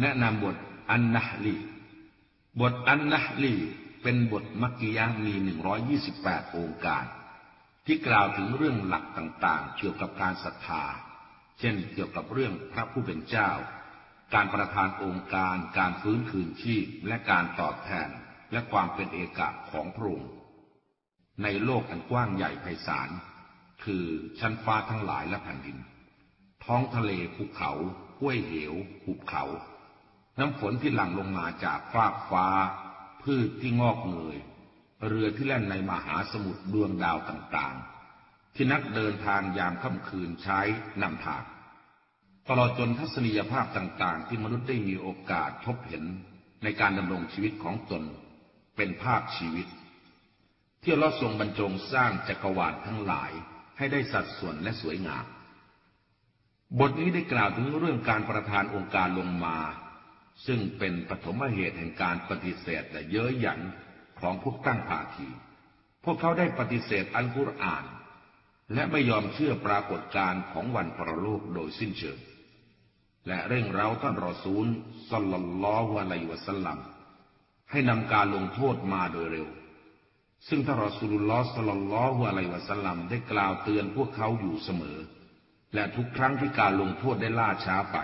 แนะนำบทอันนะลีบทอันนะลีเป็นบทมักกิยะมี 128 องค์การ ที่กล่าวถึงเรื่องหลักต่างๆ เกี่ยวกับการศรัทธา เช่นเกี่ยวกับเรื่องพระผู้เป็นเจ้า การประทานองค์การ การฟื้นคืนชีพ และการตอบแทน และความเป็นเอกะของพระองค์ในโลกอันกว้างใหญ่ไพศาล คือชั้นฟ้าทั้งหลายและแผ่นดิน ท้องทะเลภูเขาห้วยเหวหุบเขา น้ำฝนที่หลั่งลงมาจากฟากฟ้า พืชที่งอกเงย เรือที่แล่นในมหาสมุทรดวงดาวต่างๆ ที่นักเดินทางยามค่ำคืนใช้นำทาง ตลอดจนทัศนียภาพต่างๆ ที่มนุษย์ได้มีโอกาสพบเห็นในการดำรงชีวิตของตน เป็นภาพชีวิต ที่เราทรงบรรจงสร้างจักรวาลทั้งหลายให้ได้สัดส่วนและสวยงาม บทนี้ได้กล่าวถึงเรื่องการประทานองค์การลงมา ซึ่งเป็นปฐมเหตุแห่งการปฏิเสธและเย้ยหยันของพวกตั้งภาคี พวกเขาได้ปฏิเสธอัลกุรอาน และไม่ยอมเชื่อปรากฏการณ์ของวันปรโลกโดยสิ้นเชิง และเร่งเร้าท่านรอซูลสัลลัลลอฮุอะลัยวะสัลลัมให้นำการลงโทษมาโดยเร็ว ซึ่งท่านรอสุลลอสลลลอฮุอะลัยวะสัลลัมได้กล่าวเตือนพวกเขาอยู่เสมอ และทุกครั้งที่การลงโทษได้ล่าช้าไป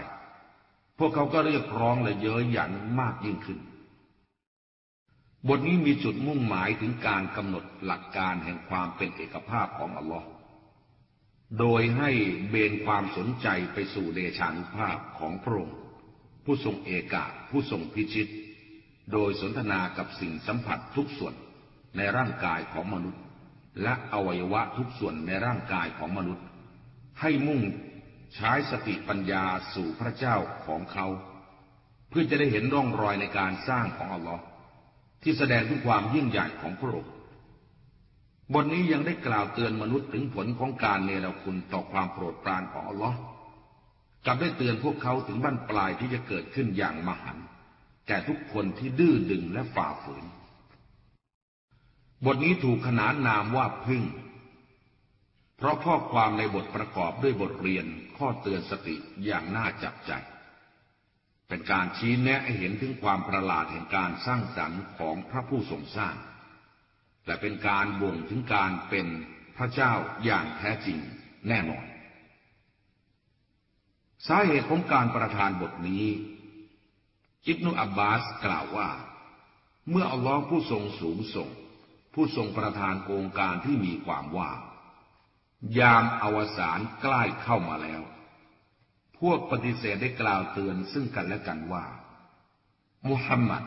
พวกเขาก็เรียกร้องและเย้ยหยันมากยิ่งขึ้น บทนี้มีจุดมุ่งหมายถึงการกำหนดหลักการแห่งความเป็นเอกภาพของอัลลอฮ์โดยให้เบนความสนใจไปสู่เดชานุภาพของพระองค์ผู้ทรงเอกะผู้ทรงพิชิต โดยสนทนากับสิ่งสัมผัสทุกส่วนในร่างกายของมนุษย์ และอวัยวะทุกส่วนในร่างกายของมนุษย์ ให้มุ่ง ใช้สติปัญญาสู่พระเจ้าของเขา เพื่อจะได้เห็นร่องรอยในการสร้างของอัลลอฮ์ที่แสดงถึงความยิ่งใหญ่ของพระองค์บทนี้ยังได้กล่าวเตือนมนุษย์ถึงผลของการเนรคุณต่อความโปรดปรานของอัลลอฮ์กับได้เตือนพวกเขาถึงบั้นปลายที่จะเกิดขึ้นอย่างมหันแก่ทุกคนที่ดื้อดึงและฝ่าฝืน บทนี้ถูกขนานนามว่าพึ่ง เพราะข้อความในบทประกอบด้วยบทเรียนข้อเตือนสติอย่างน่าจับใจ เป็นการชี้แนะให้เห็นถึงความประหลาดแห่งการสร้างสรรค์ของพระผู้ทรงสร้าง และเป็นการบ่งถึงการเป็นพระเจ้าอย่างแท้จริงแน่นอน สาเหตุของการประทานบทนี้ อิบนุอับบาสกล่าวว่า เมื่ออัลลอฮ์ผู้ทรงสูงส่ง ผู้ทรงประทานโองการที่มีความว่า ยามอวสานใกล้เข้ามาแล้ว พวกปฏิเสธได้กล่าวเตือนซึ่งกันและกันว่า มุฮัมมัด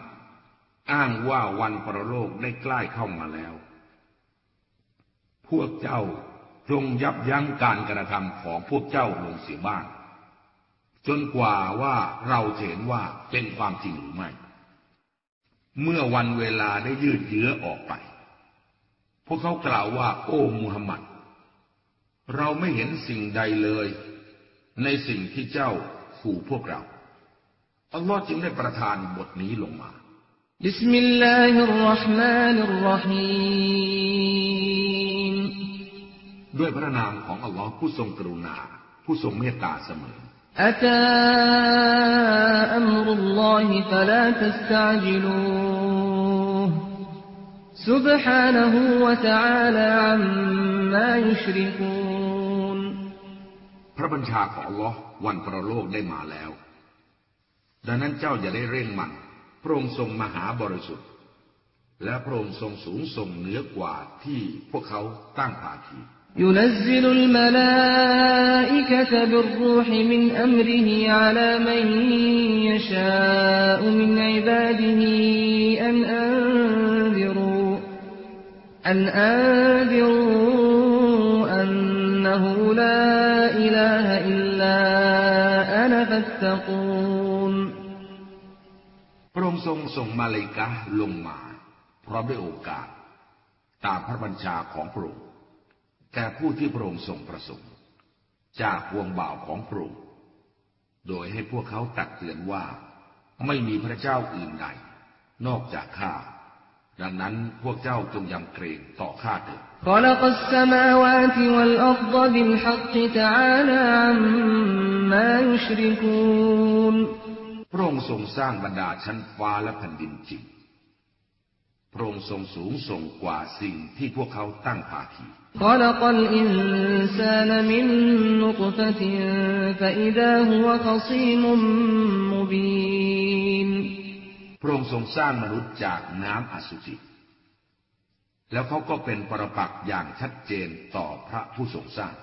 อ้างว่าวันประโลกได้ใกล้เข้ามาแล้ว พวกเจ้าจงยับยั้งการกระทำของพวกเจ้าลงเสียบ้าง จนกว่าว่าเราเห็นว่าเป็นความจริงหรือไม่ เมื่อวันเวลาได้ยืดเยื้อออกไป พวกเขากล่าวว่า โอ้มุฮัมมัด เราไม่เห็นสิ่งใดเลย ในสิ่งที่เจ้าขู่พวกเรา อัลลอฮ์จึงได้ประทานบทนี้ลงมาบิสมิลลาฮิรราะห์มานิรราะฮีมด้วยพระนามของอัลลอฮ์ผู้ทรงกรุณา ผู้ทรงเมตตาเสมอ أتى أمر الله فلا تستعجلوه سبحانه وتعالى عما يشركون พ ระบัญชาของลอวันประโลกได้มาแล้ว ดังนั้นเจ้าอย่าได้เร่งมัน พระองค์ทรงมหาบริสุทธิ์ และพระองค์ทรงสูงส่งเหนือกว่าที่พวกเขาตั้งภาคียุนซิลุลมาลาอิกะตบิรูฮิมินอัมริฮิอาลามันยชาอุมินอิบาดิฮิอันอันดิรูอันอันดิรูอันนหูลา إله إلا أنا فاتقون พระองค์ทรงส่งมาเลกะลงมาพร้อมด้วยโอกาส ตามพระบัญชาของพระองค์แก่ผู้ที่พระองค์ทรงประสงค์ จากวงบ่าวของพระองค์โดยให้พวกเขาตักเตือนว่าไม่มีพระเจ้าอื่นใด นอกจากข้าดังนั้นพวกเจ้าจงยำเกรงต่อข้าเถิด พระองค์ทรงสร้างบรรดาชั้นฟ้าและแผ่นดินจริงพระองค์ทรงสูงส่งกว่าสิ่งที่พวกเขาตั้งภาคี خلق الإنسان من نطفة فإذا هو خصيم مبين พระองค์ทรงสร้างมนุษย์จากน้ำอสุจิ แล้วเขาก็เป็นปรปักษ์อย่างชัดเจนต่อพระผู้ทรงสร้าง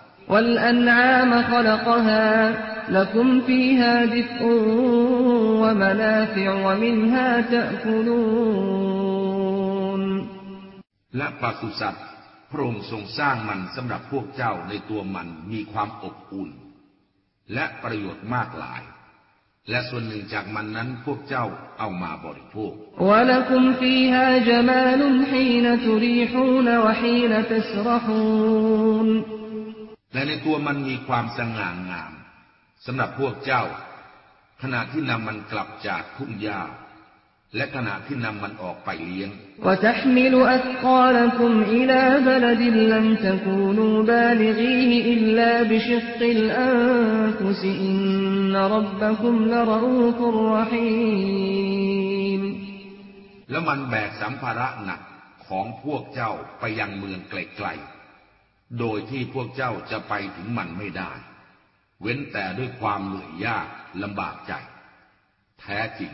และปศุสัตว์พระองค์ทรงสร้างมันสำหรับพวกเจ้าในตัวมันมีความอบอุ่น และประโยชน์มากหลาย และส่วนหนึ่งจากมันนั้นพวกเจ้าเอามาบริโภค และในตัวมันมีความสง่างามสำหรับพวกเจ้า ขณะที่นำมันกลับจากทุ่งยา้า และขณะที่นำมันออกไปเลี้ยง และมันแบกสัมภาระหนักของพวกเจ้าไปยังเมืองไกลๆ โดยที่พวกเจ้าจะไปถึงมันไม่ได้ เว้นแต่ด้วยความเหนื่อยยากลำบากใจ แท้จริง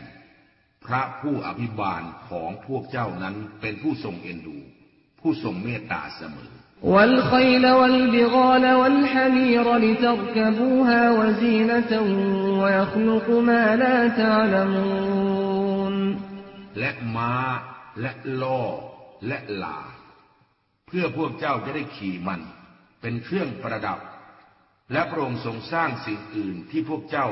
พระผู้อภิบาลของพวกเจ้านั้นเป็นผู้ทรงเอ็นดู ผู้ทรงเมตตาเสมอ والخيل والبغال والحمير لتركبوها وزينة ويخلق ما لا تعلمون และม้าและล่อและลา เพื่อพวกเจ้าจะได้ขี่มัน เป็นเครื่องประดับ และพระองค์ทรงสร้างสิ่งอื่นที่พวกเจ้า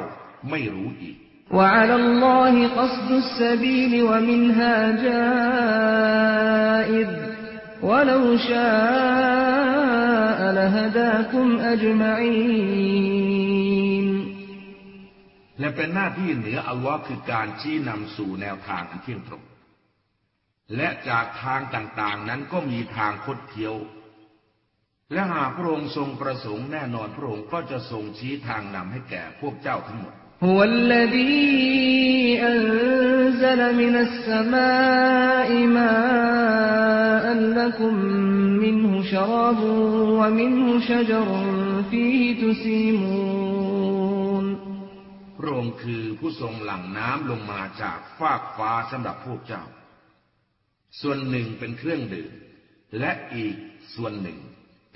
ไม่รู้อีก وعلى الله قصد السبيل ومنها جائر ولو شاء لهداكم أجمعين และเป็นหน้าที่เหนืออัลลอฮ์คือการชี้นำสู่แนวทางอันเที่ยงตรง และจากทางต่างๆนั้นก็มีทางคดเคี้ยว และหากพระองค์ทรงประสงค์แน่นอนพระองค์ก็จะทรงชี้ทางนำให้แก่พวกเจ้าทั้งหมด هو الذي أنزل من السماء ماء لكم منه شراب ومنه شجر فيه تسيمون พระองค์คือผู้ทรงหลั่งน้ำลงมาจากฟากฟ้าสำหรับพวกเจ้า ส่วนหนึ่งเป็นเครื่องดื่ม และอีกส่วนหนึ่ง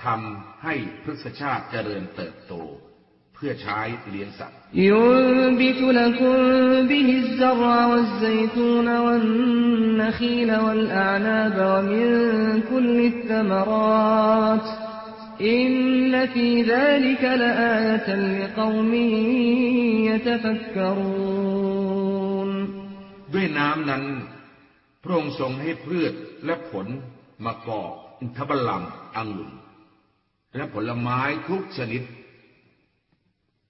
ทำให้พฤกษชาติเจริญเติบโต เพื่อใช้เลี้ยงสัตว์ ينبت لكم به الزرع والزيتون والنخيل والأعناب ومن كل الثمرات إن في ذلك لآية لقوم يتفكرون ด้วยน้ำนั้น พระองค์ทรงให้พืชและผลมะกอกอินทบลัมองุ่น และผลไม้ทุกชนิด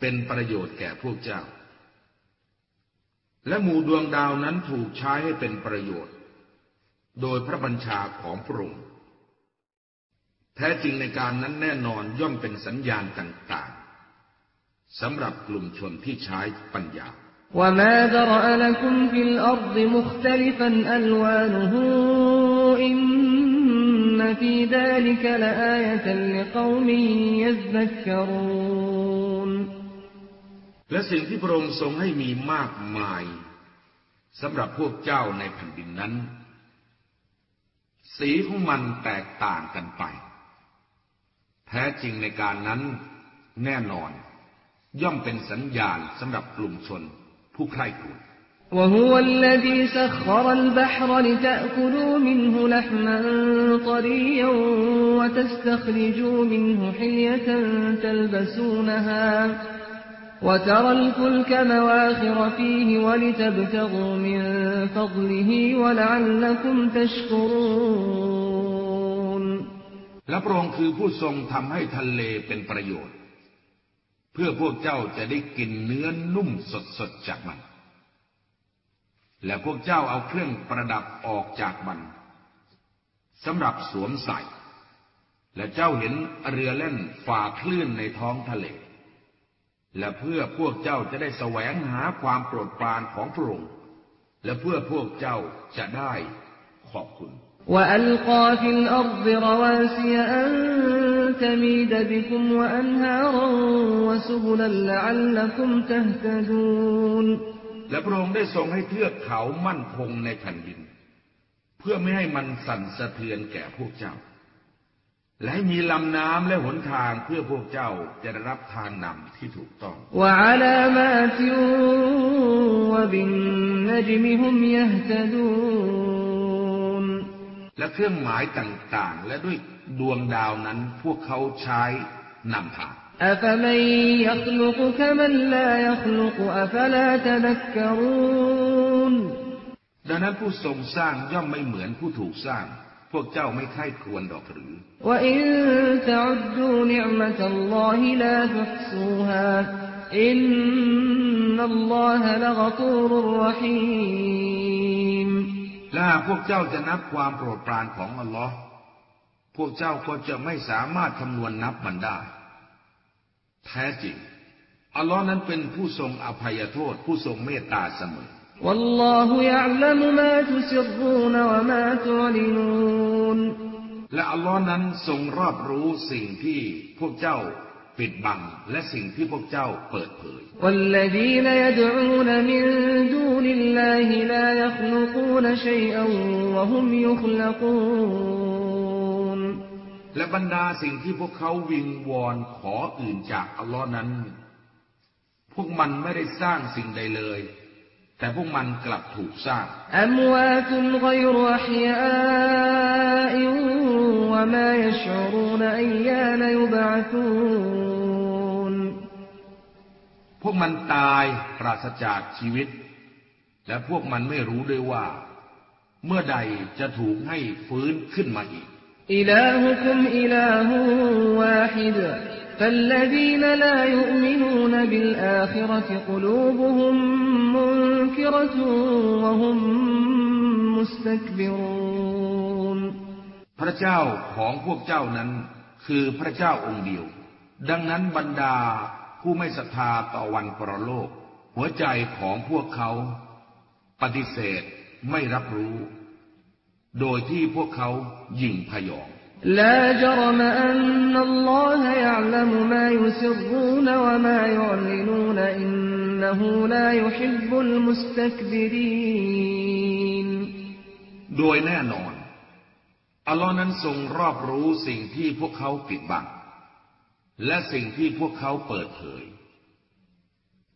เป็นประโยชน์แก่พวกเจ้า และหมู่ดวงดาวนั้นถูกใช้ให้เป็นประโยชน์ โดยพระบัญชาของพระองค์แท้จริงในการนั้นแน่นอนย่อมเป็นสัญญาณต่างๆสำหรับกลุ่มชนที่ใช้ปัญญา وما ذرأ لكم في الأرض مختلفا ألوانه إن في ذلك لآية لقوم يذكرون และสิ่งที่พระองค์ทรงให้มีมากมายสำหรับพวกเจ้าในแผ่นดินนั้น สีของมันแตกต่างกันไป แท้จริงในการนั้นแน่นอน ย่อมเป็นสัญญาณสำหรับกลุ่มชนผู้ใคร่ครวญ وهو الذي سخر البحر لتأكلوا منه لحما طريا وتستخرجوا منه حلية تلبسونها وترى الفلك مواخر فيه ولتبتغوا من فضله ولعلكم تشكرون และพระองค์คือผู้ทรงทำให้ทะเลเป็นประโยชน์ เพื่อพวกเจ้าจะได้กินเนื้อนุ่มสดๆจากมัน และพวกเจ้าเอาเครื่องประดับออกจากมันสำหรับสวมใส่ และเจ้าเห็นเรือเล่นฝ่าคลื่นในท้องทะเล และเพื่อพวกเจ้าจะได้แสวงหาความโปรดปรานของพระองค์และเพื่อพวกเจ้าจะได้ขอบคุณ وألقى في الأرض رواسي أن تميد بكم وأنهارا وسبلا لعلكم تهتدون และพระองค์ได้ทรงให้เทือกเขามั่นคงในแผ่นดิน เพื่อไม่ให้มันสั่นสะเทือนแก่พวกเจ้า และให้มีลำน้ำและหนทางเพื่อพวกเจ้าจะรับทางนำที่ถูกต้องและเครื่องหมายต่างๆ และด้วยดวงดาวนั้นพวกเขาใช้นำทางดังนั้นผู้ทรงสร้างย่อมไม่เหมือนผู้ถูกสร้าง พวกเจ้าไม่ใช่ควรดอกหรือ และหพวกเจ้าจะนับความโปรดปรานของอัลลอฮ์พวกเจ้าก็จะไม่สามารถคำนวณนับมันได้ แท้จริง อัลลอฮ์นั้นเป็นผู้ทรงอภัยโทษผู้ทรงเมตตาเสมอ والله يعلم ما تسرون وما تعلنون และอัลลอฮ์นั้นทรงรอบรู้สิ่งที่พวกเจ้าปิดบัง และสิ่งที่พวกเจ้าเปิดเผย والذين يدعون من دون الله لا يخلقون شيئا وهم يخلقون และบรรดาสิ่งที่พวกเขาวิงวอนขออื่นจากอัลลอฮ์นั้น พวกมันไม่ได้สร้างสิ่งใดเลย แต่พวกมันกลับถูกสร้างพวกมันตายปราศจากชีวิต และพวกมันไม่รู้ด้วยว่า เมื่อใดจะถูกให้ฟื้นขึ้นมาอีกอิลาฮุคุมอิล فالذين لا يؤمنون بالآخرة قلوبهم منكرة وهم مستكبرون พระเจ้าของพวกเจ้านั้นคือพระเจ้าองค์เดียว ดังนั้นบรรดาผู้ไม่ศรัทธาต่อวันปรโลก หัวใจของพวกเขา ปฏิเสธไม่รับรู้ โดยที่พวกเขายิ่งพยอง لا جرم أن الله يعلم ما يسرون وما يعلنون إنه لا يحب المستكبرين โดยแน่นอน อัลลอฮ์นั้นทรงรอบรู้สิ่งที่พวกเขาปิดบัง และสิ่งที่พวกเขาเปิดเผย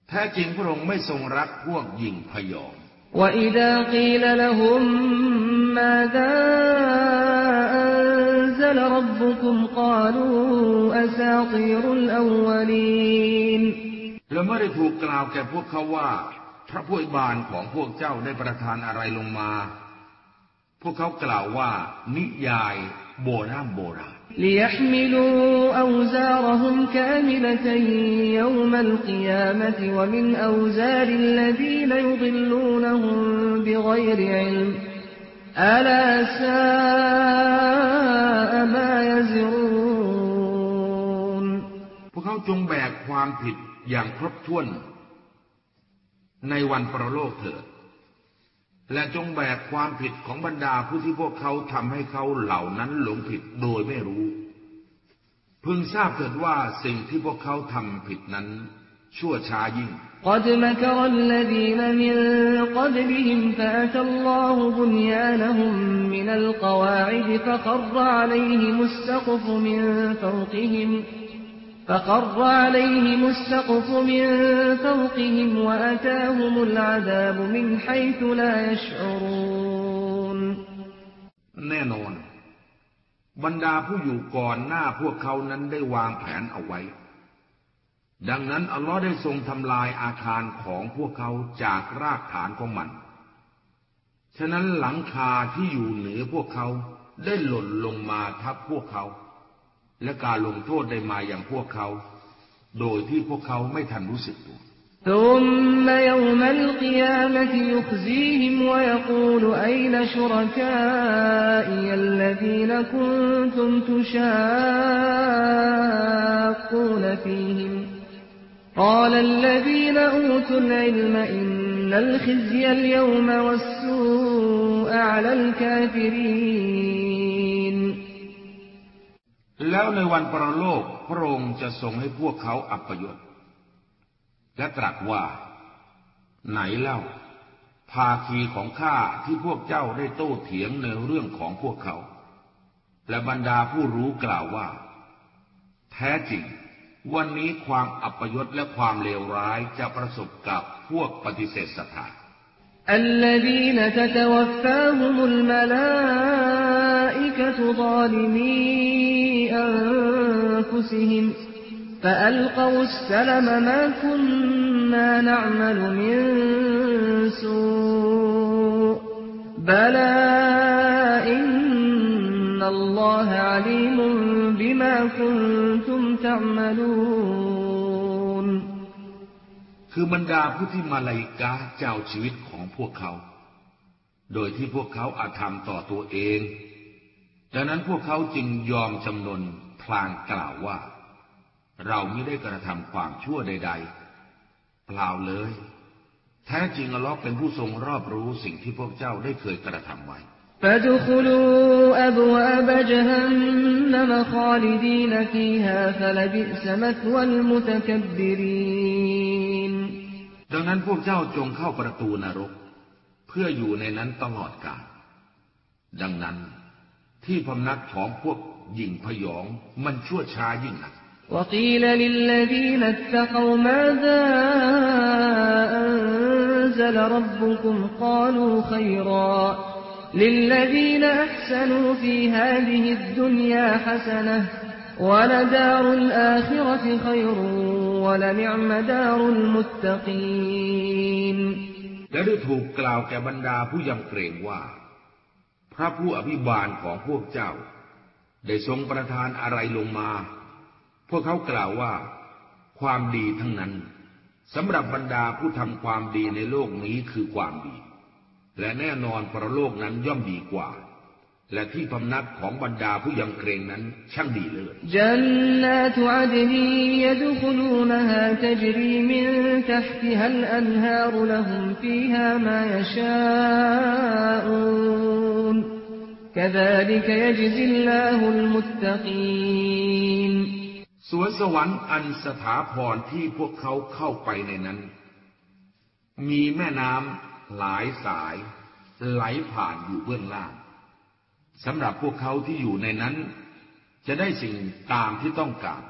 แท้จริงพระองค์ไม่ทรงรักพวกหญิงพยอง وإذا قيل لهم ماذا أنزل ربكم قالوا أساطير الأولين และเมื่อได้ถูกกล่าวแก่พวกเขาว่า พระผู้อวยบานของพวกเจ้าได้ประทานอะไรลงมา พวกเขากล่าวว่า นิยายโบราณโบราณ ليحملوا أوزارهم كاملة يوم القيامة ومن أوزار الذين يضلونهم بغير علم ألا ساء ما يزرون พวกเขาจงแบกความผิดอย่างครบถ้วน ในวันประโลกเถิด และจงแบกความผิดของบรรดาผู้ที่พวกเขาทำให้เขาเหล่านั้นหลงผิดโดยไม่รู้ พึงทราบเถิดว่าสิ่งที่พวกเขาทำผิดนั้น ชั่วช้ายิ่ง قد مكر الذين من قبلهم فأتى الله بنيانهم من القواعد فخر عليهم السقف من فوقهم فخر عليهم السقف من فوقهم وأتاهم العذاب من حيث لا يشعرون แน่นอน บรรดาผู้อยู่ก่อนหน้าพวกเขานั้นได้วางแผนเอาไว้ ดังนั้นอัลลอฮ์ได้ทรงทำลายอาคารของพวกเขาจากรากฐานของมัน ฉะนั้นหลังคาที่อยู่เหนือพวกเขาได้หล่นลงมาทับพวกเขา และการลงโทษได้มาอย่างพวกเขา โดยที่พวกเขาไม่ทันรู้สึกตัวแลกิยามะ قال الذين أوتوا العلم إن الخزي اليوم والسوء على الكافرين แล้วในวันปรโลกพระองค์จะทรงให้พวกเขาอัปยศและตรัสว่า ไหนเล่า ภาคีของข้าที่พวกเจ้าได้โต้เถียงในเรื่องของพวกเขา และบรรดาผู้รู้กล่าวว่า แท้จริง วันนี้ความอัปยศและความเลวร้ายจะประสบกับพวกปฏิเสธศรัทธา الذين تتوفاهم الملائكة ظالمي أنفسهم فألقوا السلم ما كنا نعمل من سوء بلى إن นอัลลอฮะอาลีมุบิมาคุนตุมตันคือบรรดาผู้ที่มาลายกาเจ้าชีวิตของพวกเขา โดยที่พวกเขาอาธรรมต่อตัวเอง ดังนั้นพวกเขาจึงยอมจำนนพลางกล่าวว่า เราไม่ได้กระทำความชั่วใด ๆ เปล่าเลย แท้จริงอัล็อกเป็นผู้ทรงรอบรู้สิ่งที่พวกเจ้าได้เคยกระทำไว้ فادخلوا أبواب جهنم خالدين فيها فلبئس مثوى المتكبرين ดังนั้นพวกเจ้าจงเข้าประตูนรก เพื่ออยู่ในนั้นตลอดกาล ดังนั้นที่พำนักของพวกหญิงพยองมันชั่วช้ายิ่งนัก وقيل للذين اتقوا ماذا أنزل ربكم قالوا خيرا للذين أحسنوا في هذه الدنيا حسنة ولدار الآخرة خير ولنعم دار المتقين และได้ถูกกล่าวแก่บรรดาผู้ยำเกรงว่า พระผู้อภิบาลของพวกเจ้า ได้ทรงประทานอะไรลงมาพวกเขากล่าวว่า ความดีทั้งนั้นสำหรับบรรดาผู้ทำความดีในโลกนี้คือความดี และแน่นอนปรโลกนั้นย่อมดีกว่า และที่พำนักของบรรดาผู้ยำเกรงนั้นช่างดีเลิศจันนาตุอัดนียดุคลูนฮาตจรีมินทห์ติฮัลอันฮารุลหุมฟีฮามายชาอูน كذلك يجزي الله المتقين สวนสวรรค์อันสถาพรที่พวกเขาเข้าไปในนั้น มีแม่น้ำ หลายสายไหลผ่านอยู่เบื้องล่างสำหรับพวกเขาที่อยู่ในนั้น จะได้สิ่งตามที่ต้องการ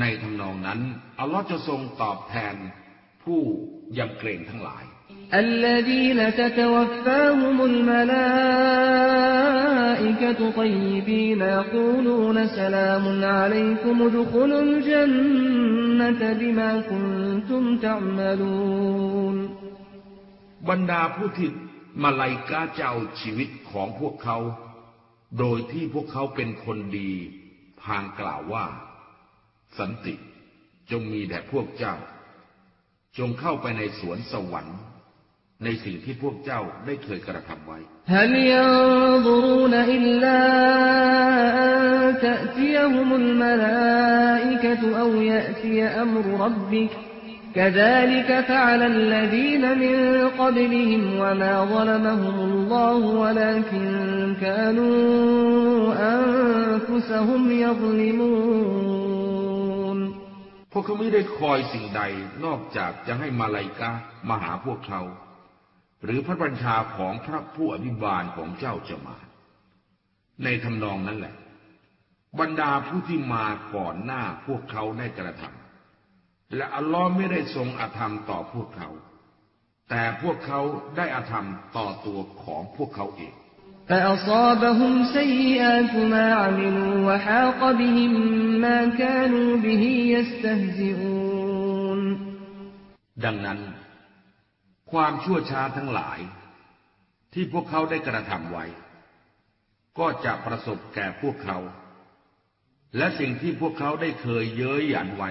ในทำนองนั้นอัลลอฮ์จะทรงตอบแทนผู้ยำเกรงทั้งหลาย الذين تتوفاهم الملائكة طيبين يقولون سلام عليكم ادخلوا الجنة بما كنتم تعملون บรรดาผู้ที่มาลายกาเจ้าชีวิตของพวกเขา โดยที่พวกเขาเป็นคนดีพางกล่าวว่า สันติจงมีแด่พวกเจ้า จงเข้าไปในสวนสวรรค์ ในสิ่งที่พวกเจ้าได้เคยกระทำไว้ هل ينظرون إلا أن تأتيهم الملائكة أو يأتي أمر ربك كذلك فعل الذين من قبلهم وما ظلمهم الله ولكن كانوا أنفسهم يظلمون พวกเขาไม่ได้คอยสิ่งใดนอกจากจะให้มาลายกามาหาพวกเขาหรือพระบัญชาของพระผู้อภิบาลของเจ้าจะมา ในทำนองนั้นแหละ บรรดาผู้ที่มาก่อนหน้าพวกเขาได้กระทำ และอัลลอฮ์ไม่ได้ทรงอาธรรมต่อพวกเขา แต่พวกเขาได้อาธรรมต่อตัวของพวกเขาเอง فأصابهم سيئات ما عملوا وحاق بهم ما كانوا به يستهزئون ดังนั้น ความชั่วช้าทั้งหลาย ที่พวกเขาได้กระทำไว้ ก็จะประสบแก่พวกเขา และสิ่งที่พวกเขาได้เคยเย้ยหยันไว้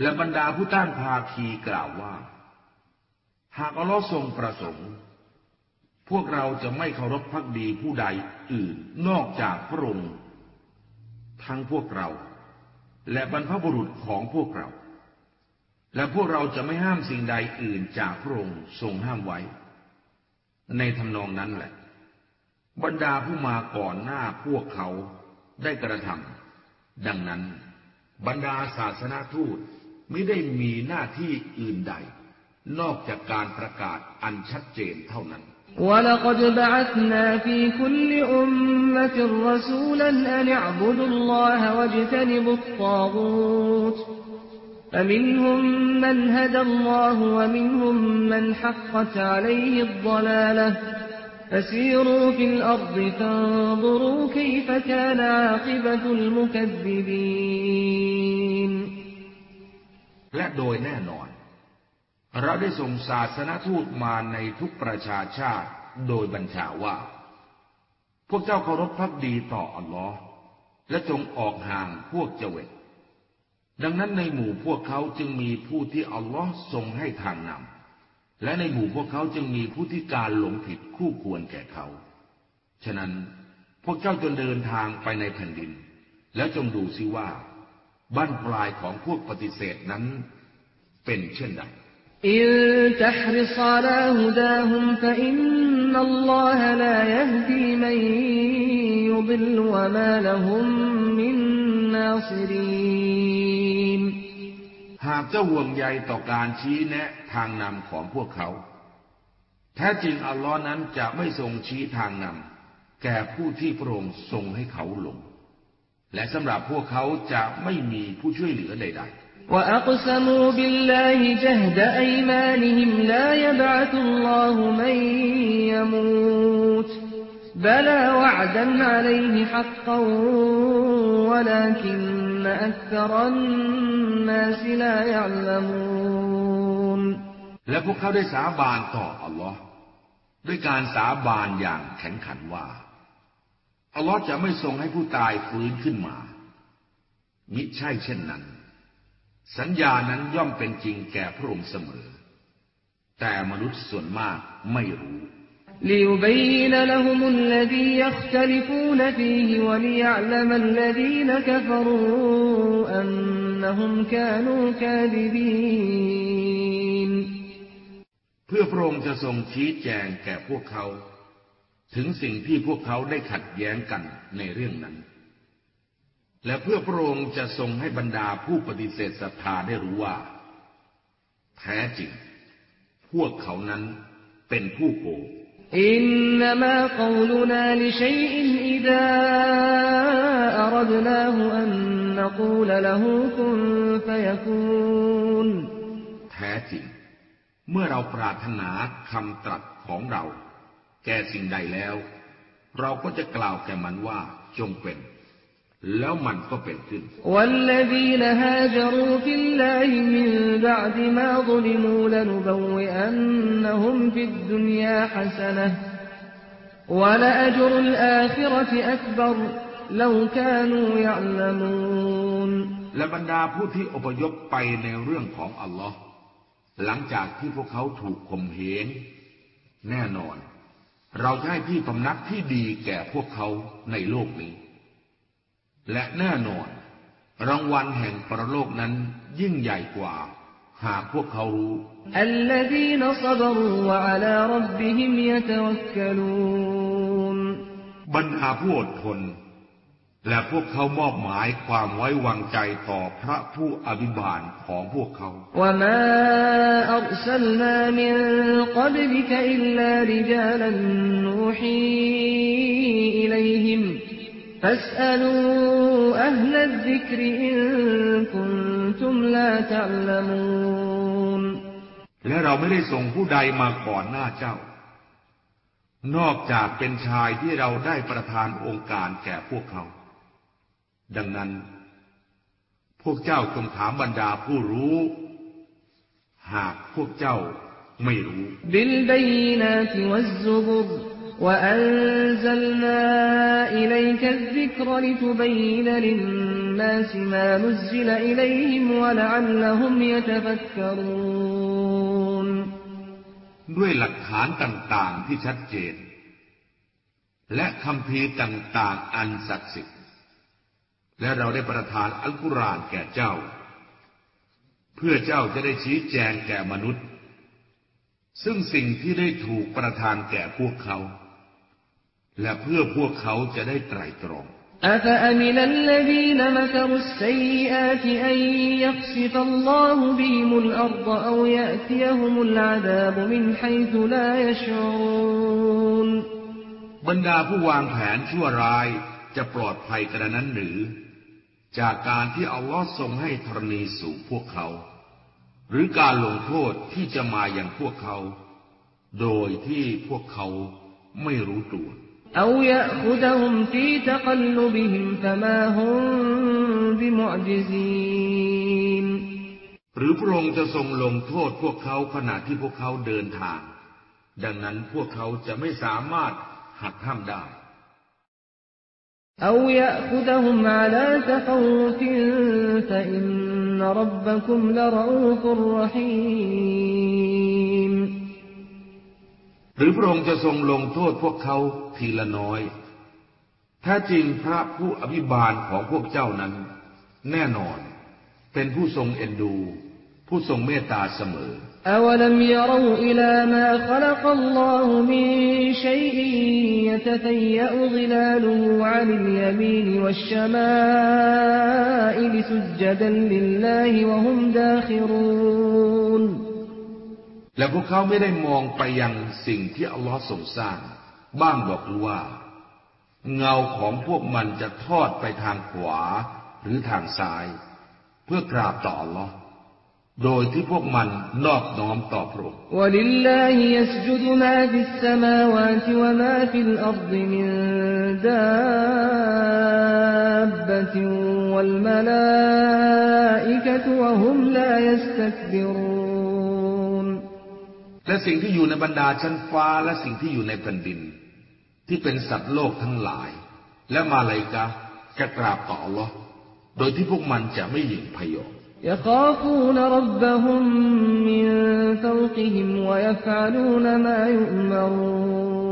และบรรดาผู้ต้านภาคีกล่าวว่า หากอัลลอฮ์ทรงประสงค์ พวกเราจะไม่เคารพพักดีผู้ใดอื่นนอกจากพระองค์ทั้งพวกเรา และบรรพบุรุษของพวกเรา และพวกเราจะไม่ห้ามสิ่งใดอื่นจากพระองค์ทรงห้ามไว้ ในทำนองนั้นแหละ บรรดาผู้มาก่อนหน้าพวกเขาได้กระทำดังนั้น บรรดาศาสนาทูต ไม่ได้มีหน้าที่อื่นใด นอกจากการประกาศอันชัดเจนเท่านั้น ولقد بعثنا في كل أمة رسولا أن اعبدوا الله واجتنبوا الطاغوت. فمنهم من هدى الله ومنهم من حقت عليه الضلالة. فسيروا في الأرض فانظروا كيف كان عاقبة المكذبين. และโดยแน่นอน เราได้ส่งศาสนทูตมาในทุกประชาชาติโดยบัญชาว่า พวกเจ้าเคารพพักดีต่ออัลลอฮ์และจงออกห่างพวกเจวิตดังนั้นในหมู่พวกเขาจึงมีผู้ที่อัลลอฮ์ทรงให้ทางนำและในหมู่พวกเขาจึงมีผู้ที่การหลงผิดคู่ควรแก่เขา ฉะนั้นพวกเจ้าจนเดินทางไปในแผ่นดิน แล้วจงดูซิว่า บ้านปลายของพวกปฏิเสธนั้น เป็นเช่นใดอินตะฮริซาลาฮุดาฮุมฟะอินนัลลอฮะลายัฮดีมันยุดิลวะมาละฮุมมินนาซิรีนหากเจ้าห่วงใยต่อการชี้แนะทางนำของพวกเขา แท้จริงอัลลอฮ์นั้นจะไม่ทรงชี้ทางนำแก่ผู้ที่พระองค์ทรงให้เขาหลง และสำหรับพวกเขาจะไม่มีผู้ช่วยเหลือใด ๆ وأقسموا بالله جهد أيمانهم لا يبعث الله من يموت بلى وعدا عليه حقا ولكن أكثر الناس لا يعلمون และพวกเขาได้สาบานต่ออัลลอฮ์ด้วยการสาบานอย่างแข็งขันว่า อัลลอฮ์จะไม่ทรงให้ผู้ตายฟื้นขึ้นมามิใช่เช่นนั้นสัญญานั้นย่อมเป็นจริงแก่พระองค์เสมอ แต่มนุษย์ส่วนมากไม่รู้ ليبين لهم الذي يختلفون فيه وليعلم الذين كفروا أنهم كانوا كاذبين เพื่อพระองค์จะทรงชี้แจงแก่พวกเขา ถึงสิ่งที่พวกเขาได้ขัดแย้งกันในเรื่องนั้น และเพื่อพระองค์จะทรงให้บรรดาผู้ปฏิเสธศรัทธาได้รู้ว่า แท้จริง พวกเขานั้นเป็นผู้โกงอินนามะกาวลนาลิชัยอินอิดาอารดนาหูอันนกูลละหูคุนฟยคูนแท้จริง เมื่อเราปรารถนาคำตรัสของเรา แก่สิ่งใดแล้ว เราก็จะกล่าวแก่มันว่าจงเป็น แล้วมันก็เป็นขึ้นและบรรดาผู้ที่อพยพไปในเรื่องของอัลลอฮ์หลังจากที่พวกเขาถูกข่มเหงแน่นอน เราจะให้ที่พำนักที่ดีแก่พวกเขาในโลกนี้ และแน่นอน รางวัลแห่งประโลกนั้นยิ่งใหญ่กว่า หากพวกเขารู้ บรรดาผู้อดทน และพวกเขามอบหมายความไว้วางใจต่อพระผู้อภิบาลของพวกเขาและเราไม่ได้ส่งผู้ใดมาก่อนหน้าเจ้า นอกจากเป็นชายที่เราได้ประทานองค์การแก่พวกเขา ดังนั้น พวกเจ้าจงถามบรรดาผู้รู้ หากพวกเจ้าไม่รู้ بالبينات والزبر وأنزلنا إليك الذكر لتبين للناس ما نزل إليهم ولعلهم يتفكرون ด้วยหลักฐานต่างๆที่ชัดเจน และคำพีร์ต่างๆ อันศักดิ์สิทธิ์ และเราได้ประทานอัลกุรอานแก่เจ้า เพื่อเจ้าจะได้ชี้แจงแก่มนุษย์ ซึ่งสิ่งที่ได้ถูกประทานแก่พวกเขา และเพื่อพวกเขาจะได้ไตรตรองอัลลอฮฺบรรดาผู้วางแผนชั่วร้ายจะปลอดภัยกระนั้นหรือ จากการที่อัลลอฮ์ทรงให้ธรณีสูงพวกเขา หรือการลงโทษที่จะมาอย่างพวกเขา โดยที่พวกเขาไม่รู้ตัวหรือพระองค์จะทรงลงโทษพวกเขาขณะที่พวกเขาเดินทาง ดังนั้นพวกเขาจะไม่สามารถหักห้ามได้ أو يأخذهم على تخوف فإن ربكم لرؤوف رحيم หรือพระองค์จะทรงลงโทษพวกเขาทีละน้อย ถ้าจริงพระผู้อภิบาลของพวกเจ้านั้น แน่นอนเป็นผู้ทรงเอ็นดู ผู้ทรงเมตตาเสมอ أولم يروا إلى ما خلق الله من شيء يتفيأ ظلاله عن اليمين والشمائل سجدا لله وهم داخرون และพวกเขาไม่ได้มองไปยังสิ่งที่อัลลอฮ์ทรงสร้าง บ้างบอกหรือว่า เงาของพวกมันจะทอดไปทางขวาหรือทางซ้าย เพื่อกราบต่ออัลลอฮ์ โดยที่พวกมันนอบน้อมต่อพระองค์และสิ่งที่อยู่ในบรรดาชั้นฟ้าและสิ่งที่อยู่ในแผ่นดิน ที่เป็นสัตว์โลกทั้งหลาย และมาลายกาจะกราบต่อ Allah โดยที่พวกมันจะไม่หยิ่งพยอง يخافون ربهم من فوقهم ويفعلون ما يؤمرون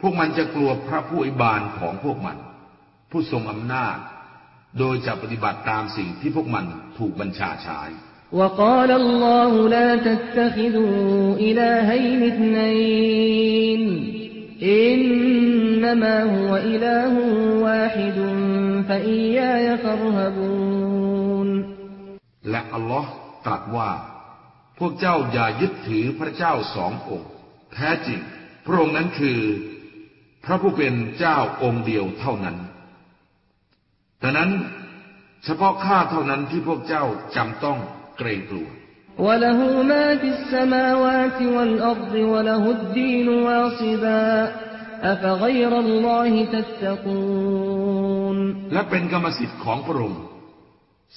พวกมันจะกลัวพระผู้อิบานของพวกมัน ผู้ทรงอำนาจ โดยจะปฏิบัติตามสิ่งที่พวกมันถูกบัญชาใช้ وقال الله لا تتخذوا إلهين اثنين อินนามาฮุวอิลาฮุวาะอัและอัลลอฮ์ตรัสว่า พวกเจ้าอย่ายึดถือพระเจ้าสององค์ แท้จริง พระองค์นั้นคือ พระผู้เป็นเจ้าองค์เดียวเท่านั้นแต่นั้น เฉพาะข้าเท่านั้นที่พวกเจ้าจำต้องเกรงกลัว وله ما في السماوات والأرض وله الدين واصبا أفغير الله تتقون และเป็นกรรมสิทธิ์ของพระองค์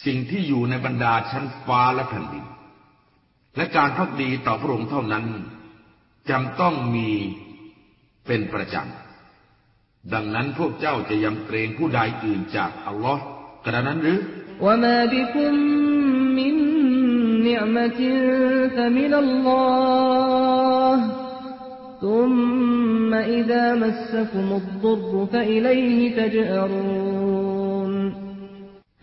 สิ่งที่อยู่ในบรรดาชั้นฟ้าและแผ่นดิน และการพักดีต่อพระองค์เท่านั้นจำต้องมีเป็นประจำดังนั้นพวกเจ้าจะยำเกรงผู้ใดอื่นจากอัลลอฮ์กระนั้นหรือ وما بكم من نعمة فمن الله ثم إذا مسكم الضر فإليه تجأرون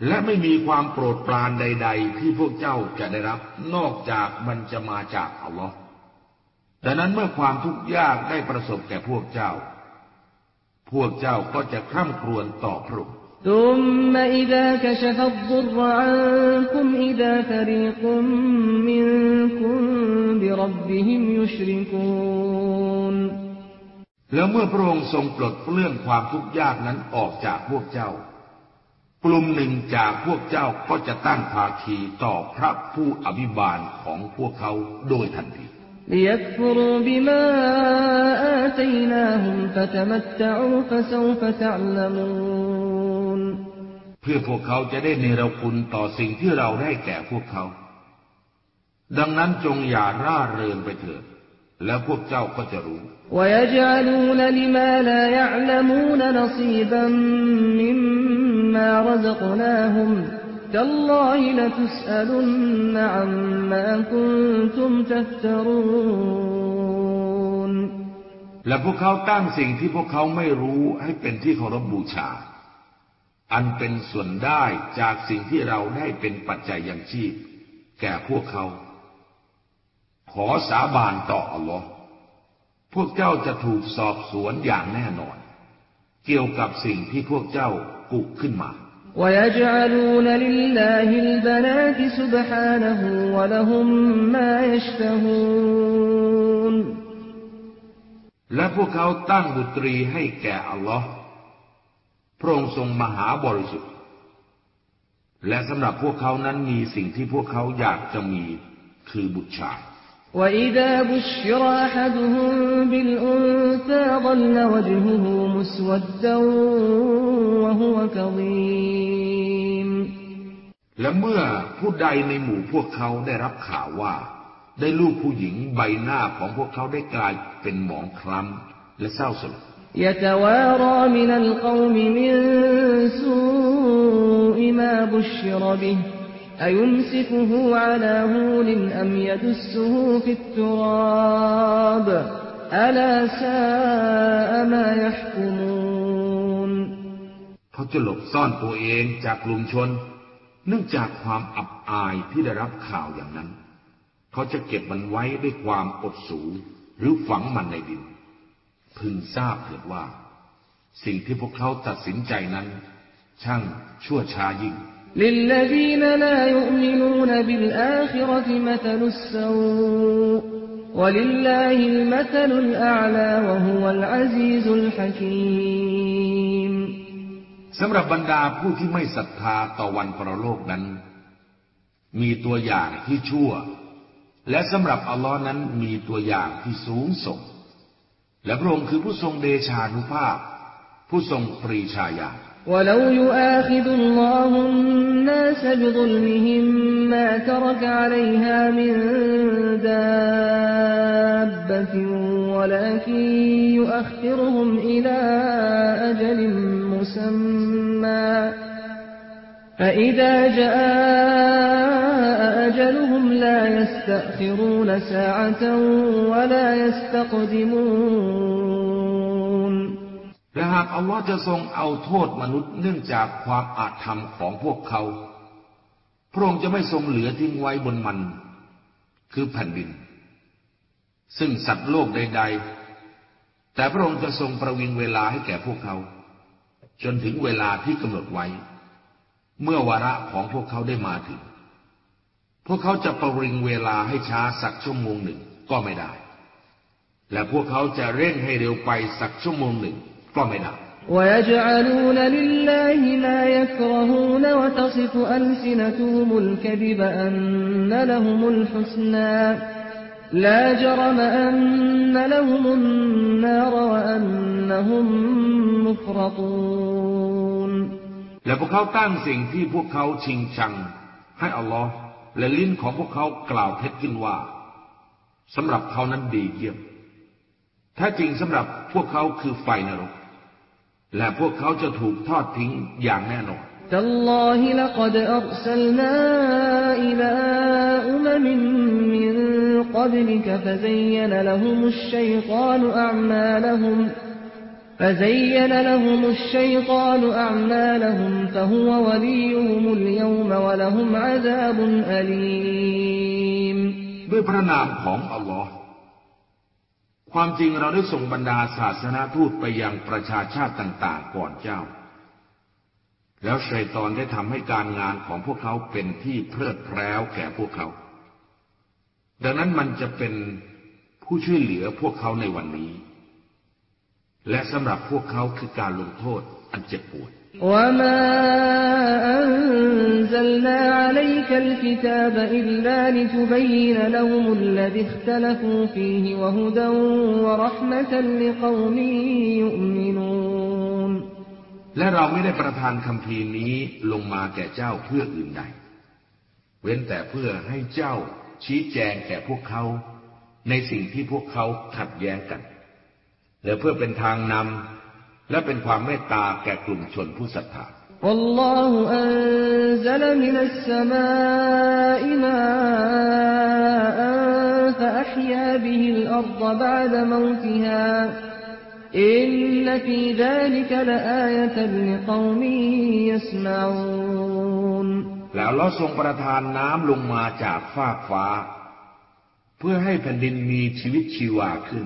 และไม่มีความโปรดปรานใด ๆ ที่พวกเจ้าจะได้รับนอกจากมันจะมาจากอัลลอฮ์ดังนั้นเมื่อความทุกข์ยากได้ประสบแก่พวกเจ้า พวกเจ้าก็จะคร่ำครวญต่อพระองค์ ثم إذا كشف الضر عنكم إذا فريق منكم بربهم يشركون แล้วเมื่อพระองค์ทรงปลดเปลื้องความทุกข์ยากนั้นออกจากพวกเจ้า กลุ่มหนึ่งจากพวกเจ้าก็จะตั้งภาคีต่อพระผู้อภิบาลของพวกเขาโดยทันที ليكفروا بما เพื่อพวกเขาจะได้เนรคุณต่อสิ่งที่เราได้แก่พวกเขา ดังนั้นจงอย่าร่าเริงไปเถิด แล้วพวกเจ้าก็จะรู้และพวกเขาตั้งสิ่งที่พวกเขาไม่รู้ให้เป็นที่เคารพบบูชา อันเป็นส่วนได้จากสิ่งที่เราได้เป็นปัจจัยยังชีพ แก่พวกเขา ขอสาบานต่ออัลลอฮ์พวกเจ้าจะถูกสอบสวนอย่างแน่นอน เกี่ยวกับสิ่งที่พวกเจ้ากุกขึ้นมา และพวกเขาตั้งบุตรีให้แก่อัลลอฮ์ พระองค์ทรงมหาบริสุทธิ์ และสำหรับพวกเขานั้นมีสิ่งที่พวกเขาอยากจะมีคือบุตรชาย وإذا بشر أحدهم بالأنثى ظل وجهه مسودا وهو كظيم และเมื่อผู้ใดในหมู่พวกเขาได้รับข่าวว่า ได้ลูกผู้หญิงใบหน้าของพวกเขาได้กลายเป็นหมองคล้ำและเศร้าสลด يتوارى من القوم من سوء ما بشر به أيمسكه على هون أم يدسه في التراب ألا ساء ما يحكمون เขาจะหลบซ่อนตัวเองจากกลุ่มชน เนื่องจากความอับอายที่ได้รับข่าวอย่างนั้น เขาจะเก็บมันไว้ด้วยความอดสูหรือฝังมันในดิน พึงทราบเถิดว่า สิ่งที่พวกเขาตัดสินใจนั้น ช่างชั่วช้ายิ่ง للذين لا يؤمنون بالآخرة مثل السوء ولله المثل الأعلى وهو العزيز الحكيم สำหรับบรรดาผู้ที่ไม่ศรัทธาต่อวันปรโลกนั้น มีตัวอย่างที่ชั่ว และสำหรับอัลลอฮ์นั้นมีตัวอย่างที่สูงส่ง และพระองค์คือผู้ทรงเดชานุภาพ ผู้ทรงปรีชาญาณ ولو يؤاخذ الله الناس بظلمهم ما ترك عليها من دابة ولكن يؤخرهم إلى أجل مسمى فإذا جاء أجلهم لا يستأخرون ساعة ولا يستقدمون และหากอัลลอฮ์จะทรงเอาโทษมนุษย์เนื่องจากความอาธรรมของพวกเขา พระองค์จะไม่ทรงเหลือทิ้งไว้บนมัน คือแผ่นดิน ซึ่งสัตว์โลกใด ๆ แต่พระองค์จะทรงประวิงเวลาให้แก่พวกเขา จนถึงเวลาที่กำหนดไว้ เมื่อวาระของพวกเขาได้มาถึง พวกเขาจะประวิงเวลาให้ช้าสักชั่วโมงหนึ่งก็ไม่ได้ และพวกเขาจะเร่งให้เร็วไปสักชั่วโมงหนึ่งก็ไม่ได้ ويجعلون لله ما يكرهون وتصف ألسنتهم الكذب أن لهم الحسنى لا جرم أن لهم النار وأنهم مفرطون และพวกเขาตั้งสิ่งที่พวกเขาชิงชัง ให้อัลลอฮ์และลิ้นของพวกเขากล่าวเท็จขึ้นว่าสำหรับเขานั้นดีเยี่ยมแท้จริงสำหรับพวกเขาคือไฟนรก และพวกเขาจะถูกทอดทิ้งอย่างแน่นอน تالله لقد أرسلنا إلى أمم من قبلك فزين لهم الشيطان أعمالهم فزين لهم الشيطان أعمالهم فهو وليهم اليوم ولهم عذاب أليم ด้วยพระนามของอัลลอฮ์ความจริงเราได้ส่งบรรดาศาสนาทูตไปยังประชาชาติต่าง ๆ ก่อนเจ้า แล้วชัยตอนได้ทำให้การงานของพวกเขาเป็นที่เพลิดเพล้วแก่พวกเขา ดังนั้นมันจะเป็นผู้ช่วยเหลือพวกเขาในวันนี้ และสำหรับพวกเขาคือการลงโทษอันเจ็บปวด وما أنزلنا عليك الكتاب إلا لتبين لهم الذي اختلفوا فيه وهدى ورحمة لقوم يؤمنون และเราไม่ได้ประทานคำพีร์นี้ลงมาแก่เจ้าเพื่ออื่นใด เว้นแต่เพื่อให้เจ้าชี้แจงแก่พวกเขา ในสิ่งที่พวกเขาขัดแย้งกัน และเพื่อเป็นทางนำและเป็นความเมตตาแก่กลุ่มชนผู้ศรัทธา والله أنزل من السماء ماء فأحيا به الأرض بعد موتها إن في ذلك لآية لقوم يسمعون แล้วเราทรงประทานน้ำลงมาจากฟากฟ้า เพื่อให้แผ่นดินมีชีวิตชีวาขึ้น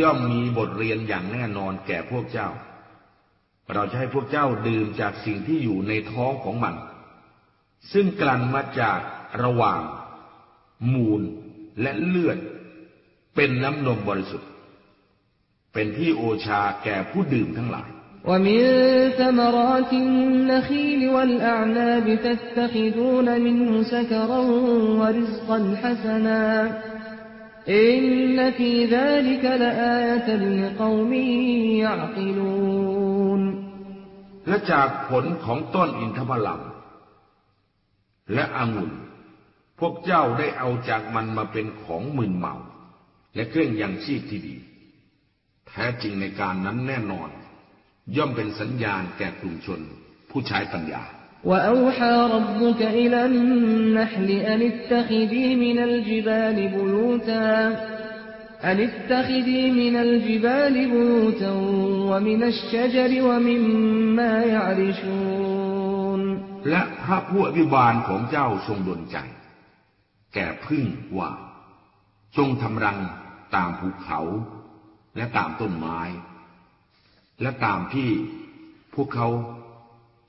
ย่อมมีบทเรียนอย่างแน่นอนแก่พวกเจ้า เราจะให้พวกเจ้าดื่มจากสิ่งที่อยู่ในท้องของมัน ซึ่งกลั่นมาจากระหว่าง มูลและเลือด เป็นน้ำนมบริสุทธิ์ เป็นที่โอชาแก่ผู้ดื่มทั้งหลาย ومن ثمرات النخيل والأعناب تتخذون منه سكرا ورزقا حسنا และจากผลของต้นอินทผลัมและองุ่นพวกเจ้าได้เอาจากมันมาเป็นของมึนเมา และเครื่องยังชีพที่ดี แท้จริงในการนั้นแน่นอน ย่อมเป็นสัญญาณแก่กลุ่มชนผู้ใช้ปัญญา وأوحى ربك إلى النحل أن اتخذي من الجبال بيوتا أن اتخذي من الجبال بيوتا ومن الشجر ومما يعرشون และพระผู้อภิบาลของเจ้าทรงดลใจ แก่พึ่งว่า จงทำรังตามภูเขา และตามต้นไม้ และตามที่พวกเขา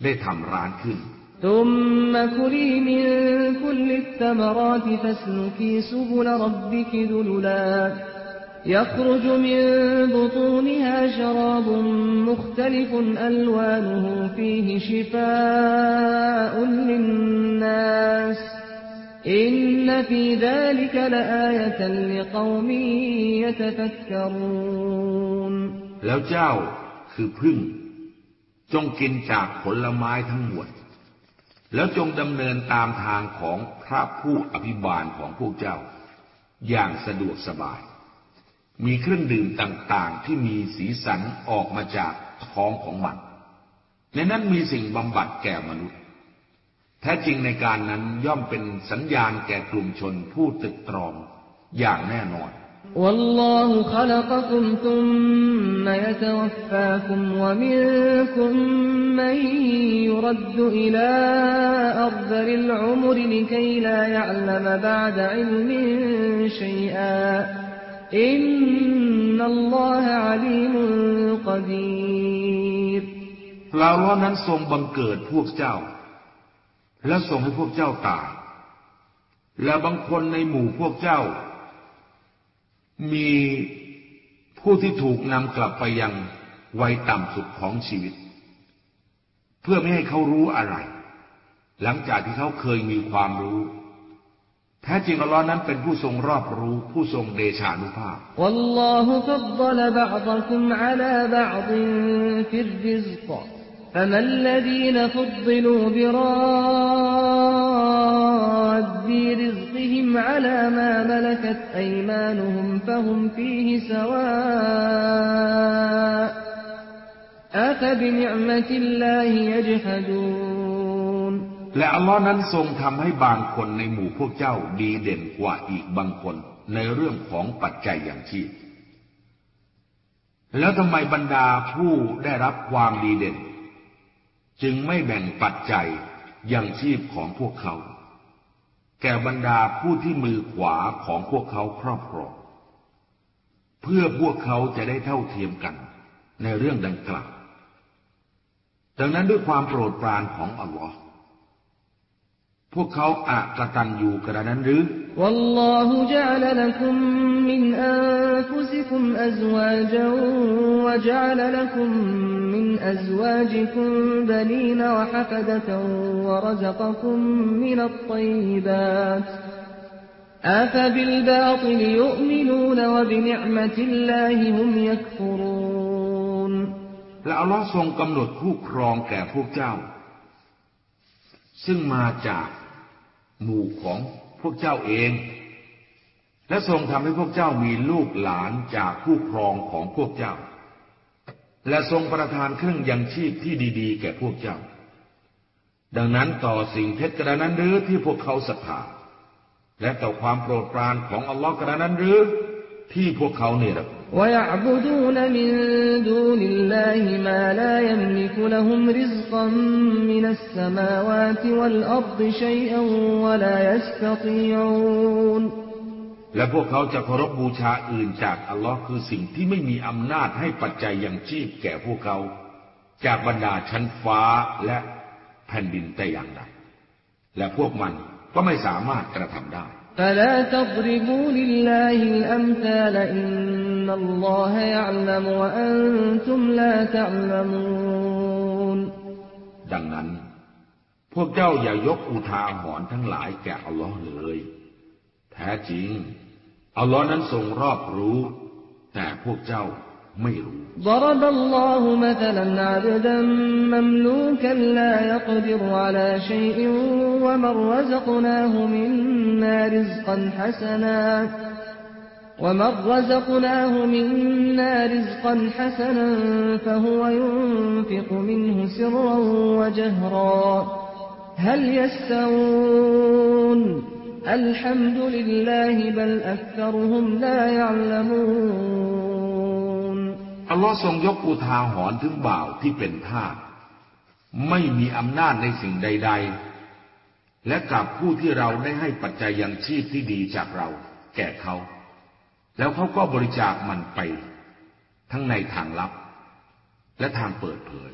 ได้ทำร้านขึ้น ثم كلي من كل الثمرات فاسلكي سبل ربك ذللا يخرج من بطونها شراب مختلف ألوانه فيه شفاء للناس إن في ذلك لآية لقوم يتفكرون แล้วเจ้าคือพึ่ง จงกินจากผลไม้ทั้งหมด แล้วจงดำเนินตามทางของพระผู้อภิบาลของพวกเจ้า อย่างสะดวกสบาย มีเครื่องดื่มต่างๆที่มีสีสันออกมาจากท้องของมัน ในนั้นมีสิ่งบำบัดแก่มนุษย์ แท้จริงในการนั้นย่อมเป็นสัญญาณแก่กลุ่มชนผู้ตึกตรองอย่างแน่นอน والله خلقكم ثم يتوفاكم ومنكم من يرد إلى أرذل العمر لكي لا يعلم بعد علم شيئا إن الله عليم قدير เราล้อนั้นทรงบังเกิดพวกเจ้า และทรงให้พวกเจ้าตาย และบางคนในหมู่พวกเจ้า มีผู้ที่ถูกนำกลับไปยังวัยต่ำสุดของชีวิต เพื่อไม่ให้เขารู้อะไร หลังจากที่เขาเคยมีความรู้ แท้จริงอัลลอฮ์นั้นเป็นผู้ทรงรอบรู้ผู้ทรงเดชานุภาพ والله فضل بعضكم على بعض في الرزق فما الذين فضلوا براد رزقهم على ما ملكت أيمانهم فهم فيه سواء أفبنعمة الله يجحدون และอัลลอฮ์นั้นทรงทำให้บางคนในหมู่พวกเจ้าดีเด่นกว่าอีกบางคนในเรื่องของปัจจัยอย่างชีพ แล้วทำไมบรรดาผู้ได้รับความดีเด่น จึงไม่แบ่งปัจจัยอ ยังชีพของพวกเขา แก่บรรดาผู้ที่มือขวาของพวกเขาครอบครองเพื่อพวกเขาจะได้เท่าเทียมกันในเรื่องดังกล่าวดังนั้นด้วยความโปรดปรานของอัลลอฮ์ พวกเขาอากตันอยู่กระนั้นหรือ والله جعل لكم من أنفسكم أزواجا وجعل لكم من أزواجكم بنين وحفدة ورزقكم من الطيبات أفبالباطل يؤمنون وبنعمة الله هم يكفرون และอัลลอฮ์ทรงกำหนดคู่ครองแก่พวกเจ้า ซึ่งมาจาก หมู่ของพวกเจ้าเอง และทรงทำให้พวกเจ้ามีลูกหลานจากคู่ครองของพวกเจ้า และทรงประทานเครื่องยังชีพที่ดีๆ แก่พวกเจ้า ดังนั้นต่อสิ่งเท็จกระนั้นหรือที่พวกเขาศรัทธาและต่อความโปรดปรานของอัลลอฮ์กระนั้นหรือที่พวกเขาเนร ويعبدون من دون الله ما لا يملك لهم رزقا من السماوات والأرض شيئا ولا يستطيعون และพวกเขาจะเคารพบูชาอื่นจากอัลลอฮ์คือสิ่งที่ไม่มีอำนาจให้ปัจจัยอย่างชีพแก่พวกเขา จากบรรดาชั้นฟ้าและแผ่นดินแต่อย่างใดและพวกมันก็ไม่สามารถกระทำได้ فلا تضربوا لله الأمثال إن الله يعلم وأنتم لا تعلمون ดังนั้น พวกเจ้าอย่ายกอุทาหรณ์ทั้งหลายแก่อัลลอฮ์เลย แท้จริง อัลลอฮ์นั้นทรงรอบรู้ แต่พวกเจ้าไม่รู้ ضرب الله مثلا عبدا مملوكا لا يقدر على شيء ومن رزقناه منا رزقا حسنا ومن رزقناه منا رزقا حسنا فهو ينفق منه سرا وجهرا هل يستوون الحمد لله بل أكثرهم لا يعلمون อัลลอฮ์ทรงยกอุทาหรณ์ถึงบ่าวที่เป็นทาสไม่มีอำนาจในสิ่งใด ๆ และกับผู้ที่เราได้ให้ปัจจัยยังชีพที่ดีจากเรา แก่เขา แล้วเขาก็บริจาคมันไป ทั้งในทางลับ และทางเปิดเผย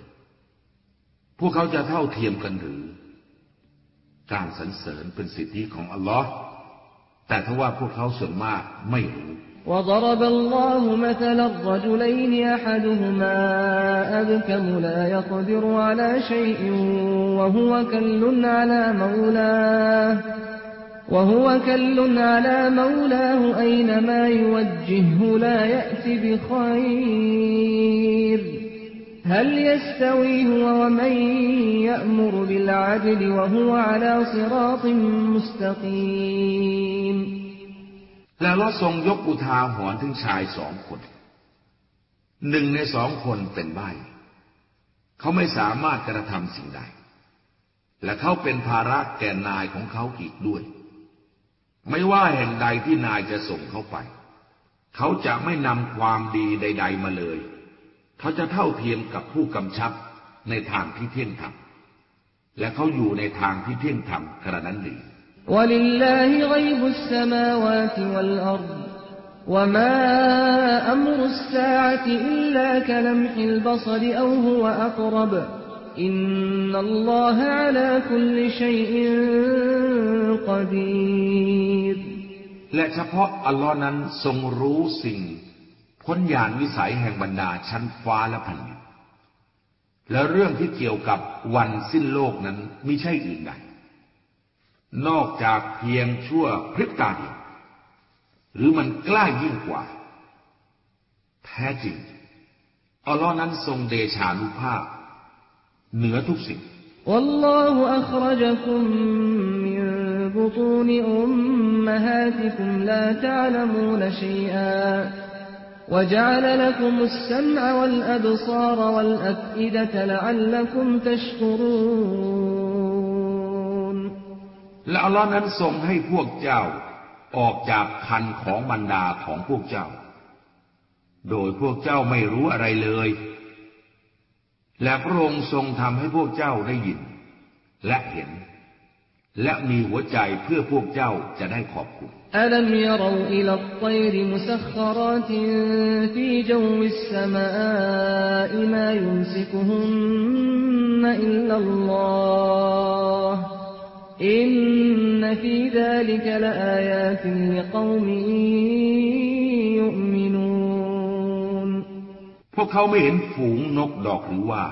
พวกเขาจะเท่าเทียมกันหรือ การสรรเสริญเป็นสิทธิของอัลลอฮ์แต่ถ้าว่าพวกเขาส่วนมากไม่รู้ وضرب الله مثلا الرجلين أحدهما أبكم لا يقدر على شيء وهو كل على مولاه وهو كل على مولاه أينما يوجهه لا يأتي بخير هل يستوي هو ومن يأمر بالعدل وهو على صراط مستقيم แล้วเราทรงยกอุทาหรณ์ถึงชายสองคน หนึ่งในสองคนเป็นใบ้เขาไม่สามารถกระทำสิ่งใด และเขาเป็นภาระแก่นายของเขาอีกด้วย ไม่ว่าแห่งใดที่นายจะส่งเขาไป เขาจะไม่นำความดีใด ๆ มาเลย เขาจะเท่าเทียมกับผู้กำชับในทางที่เที่ยงธรรม และเขาอยู่ในทางที่เที่ยงธรรมกระนั้นหรือ อินนัลลอฮะอาลาคุลิชัยอินกอดีรและเฉพาะอัลลอฮ์นั้นทรงรู้สิ่ง พ้นญาณวิสัยแห่งบรรดาชั้นฟ้าและแผ่นดินและเรื่องที่เกี่ยวกับวันสิ้นโลกนั้นไม่ใช่อื่นใด นอกจากเพียงชั่วพริบตาเดียวหรือมันกล้ายิ่งกว่า แท้จริงอัลลอฮ์นั้นทรงเดชานุภาพ เหนือทุกสิ่ง والله أخرجكم من بطون أمهاتكم لا تعلمون شيئا وجعل لكم السمع والأبصار والأفئدة لعلكم تشكرون และอัลลอฮ์นั้นทรงให้พวกเจ้าออกจากคันของบรรดาของพวกเจ้า โดยพวกเจ้าไม่รู้อะไรเลย และพระองค์ทรงทำให้พวกเจ้าได้ยิน และเห็น และมีหัวใจเพื่อพวกเจ้าจะได้ขอบคุณألم يروا إلى الطير مسخرات في جو السماء ما يمسكهن إلا الله إن في ذلك لآيات لقوم พวกเขาไม่เห็นฝูงนกดอกหรือว่า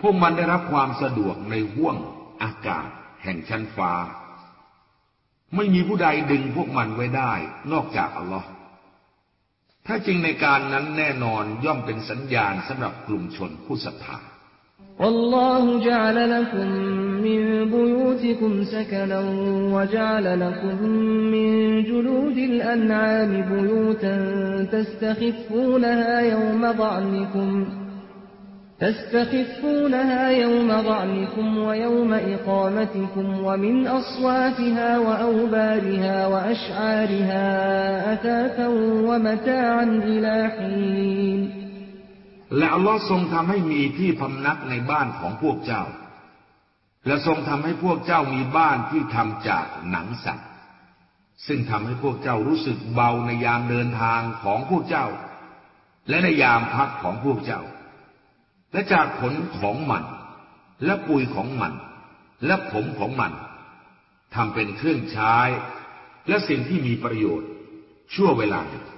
พวกมันได้รับความสะดวกในห้วงอากาศแห่งชั้นฟ้า ไม่มีผู้ใดดึงพวกมันไว้ได้นอกจากอัลลอฮ์ถ้าจริงในการนั้นแน่นอนย่อมเป็นสัญญาณสำหรับกลุ่มชนผู้ศรัทธา والله جعل لكم من بيوتكم سكنا وجعل لكم من جلود الأنعام بيوتا تستخفونها يوم ضعنكم تستخفونها يوم ضعنكم ويوم إقامتكم ومن أصواتها وأوبارها وأشعارها أثاثا ومتاعا إلى حين และอัลลอฮ์ทรงทำให้มีที่พำนักในบ้านของพวกเจ้า และทรงทำให้พวกเจ้ามีบ้านที่ทำจากหนังสัตว์ ซึ่งทำให้พวกเจ้ารู้สึกเบาในยามเดินทางของพวกเจ้า และในยามพักของพวกเจ้า และจากขนของมัน และปุยของมัน และผมของมันทำเป็นเครื่องใช้ และสิ่งที่มีประโยชน์ ชั่วเวลาหนึ่ง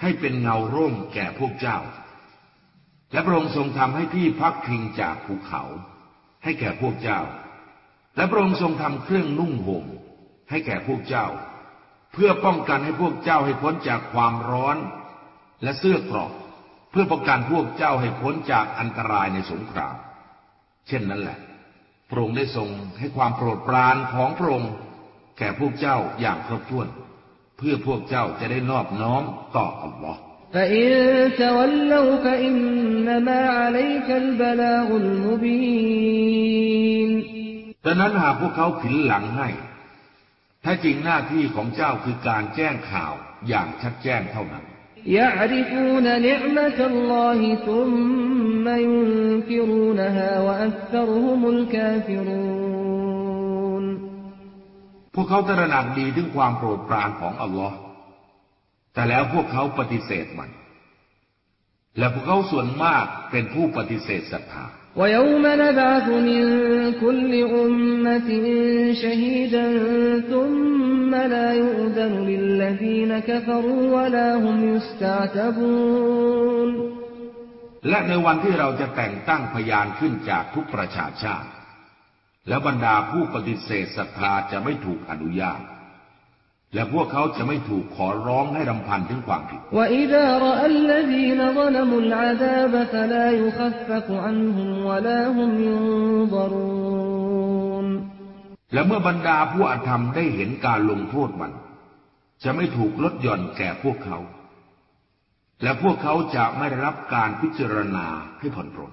ให้เป็นเงาร่มแก่พวกเจ้า และพระองค์ทรงทำให้ที่พักพิงจากภูเขา ให้แก่พวกเจ้า และพระองค์ทรงทำเครื่องนุ่งห่มให้แก่พวกเจ้า เพื่อป้องกันให้พวกเจ้าให้พ้นจากความร้อน และเสื้อกราะเพื่อป้องกันพวกเจ้าให้พ้นจากอันตรายในสงคราม เช่นนั้นแหละ พระองค์ได้ทรงให้ความโปรดปรานของพระองค์แก่พวกเจ้าอย่างครบถ้วน พื่อพวกเจ้าจะได้นอบน้อมต่ออัลลอฮ์ فإن تولوا فإنما عليك البلاغ المبين ดังนั้นหากพวกเขาผินหลังให้แท้จริงหน้าที่ของเจ้าคือการแจ้งข่าวอย่างชัดแจ้งเท่านั้น يعرفون نعمة الله ثم ينكرونها وأكثرهم الكافرون พวกเขาตระหนักดีถึงความโปรดปรานของอัลลอฮ์แต่แล้วพวกเขาปฏิเสธมัน และพวกเขาส่วนมากเป็นผู้ปฏิเสธศรัทธา ويوم نبعث من كل أمة شهيدا ثم لا يؤذن للذين كفروا ولا هم يستعتبون และในวันที่เราจะแต่งตั้งพยานขึ้นจากทุกประชาชาติ และบรรดาผู้ปฏิเสธศรัทธาจะไม่ถูกอนุญาต และพวกเขาจะไม่ถูกขอร้องให้รำพันถึงความผิด และเมื่อบรรดาผู้อาธรรมได้เห็นการลงโทษมัน จะไม่ถูกลดหย่อนแก่พวกเขา และพวกเขาจะไม่ได้รับการพิจารณาให้ผ่อนปรน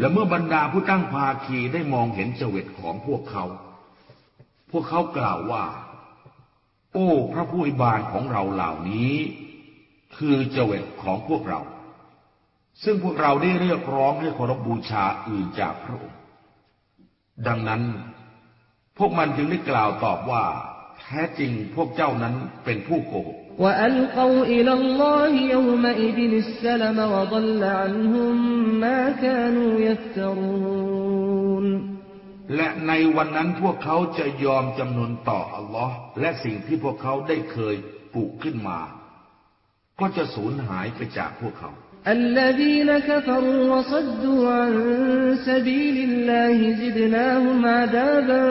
และเมื่อบรรดาผู้ตั้งภาคีได้มองเห็นเจวิตของพวกเขา พวกเขากล่าวว่า โอ้ พระผู้อิบานของเราเหล่านี้ คือเจวิตของพวกเรา ซึ่งพวกเราได้เรียกร้องให้เคารพบูชาอื่นจากพระองค์ ดังนั้น พวกมันจึงได้กล่าวตอบว่า แท้จริงพวกเจ้านั้นเป็นผู้โกหก وألقوا إلى الله يومئذ السلم وضل عنهم ما كانوا يفترون และในวันนั้นพวกเขาจะยอมจำนนต่ออัลลอฮ์และสิ่งที่พวกเขาได้เคยปลูกขึ้นมา ก็จะสูญหายไปจากพวกเขา الذين كفروا وصدوا عن سبيل الله زدناهم عذابا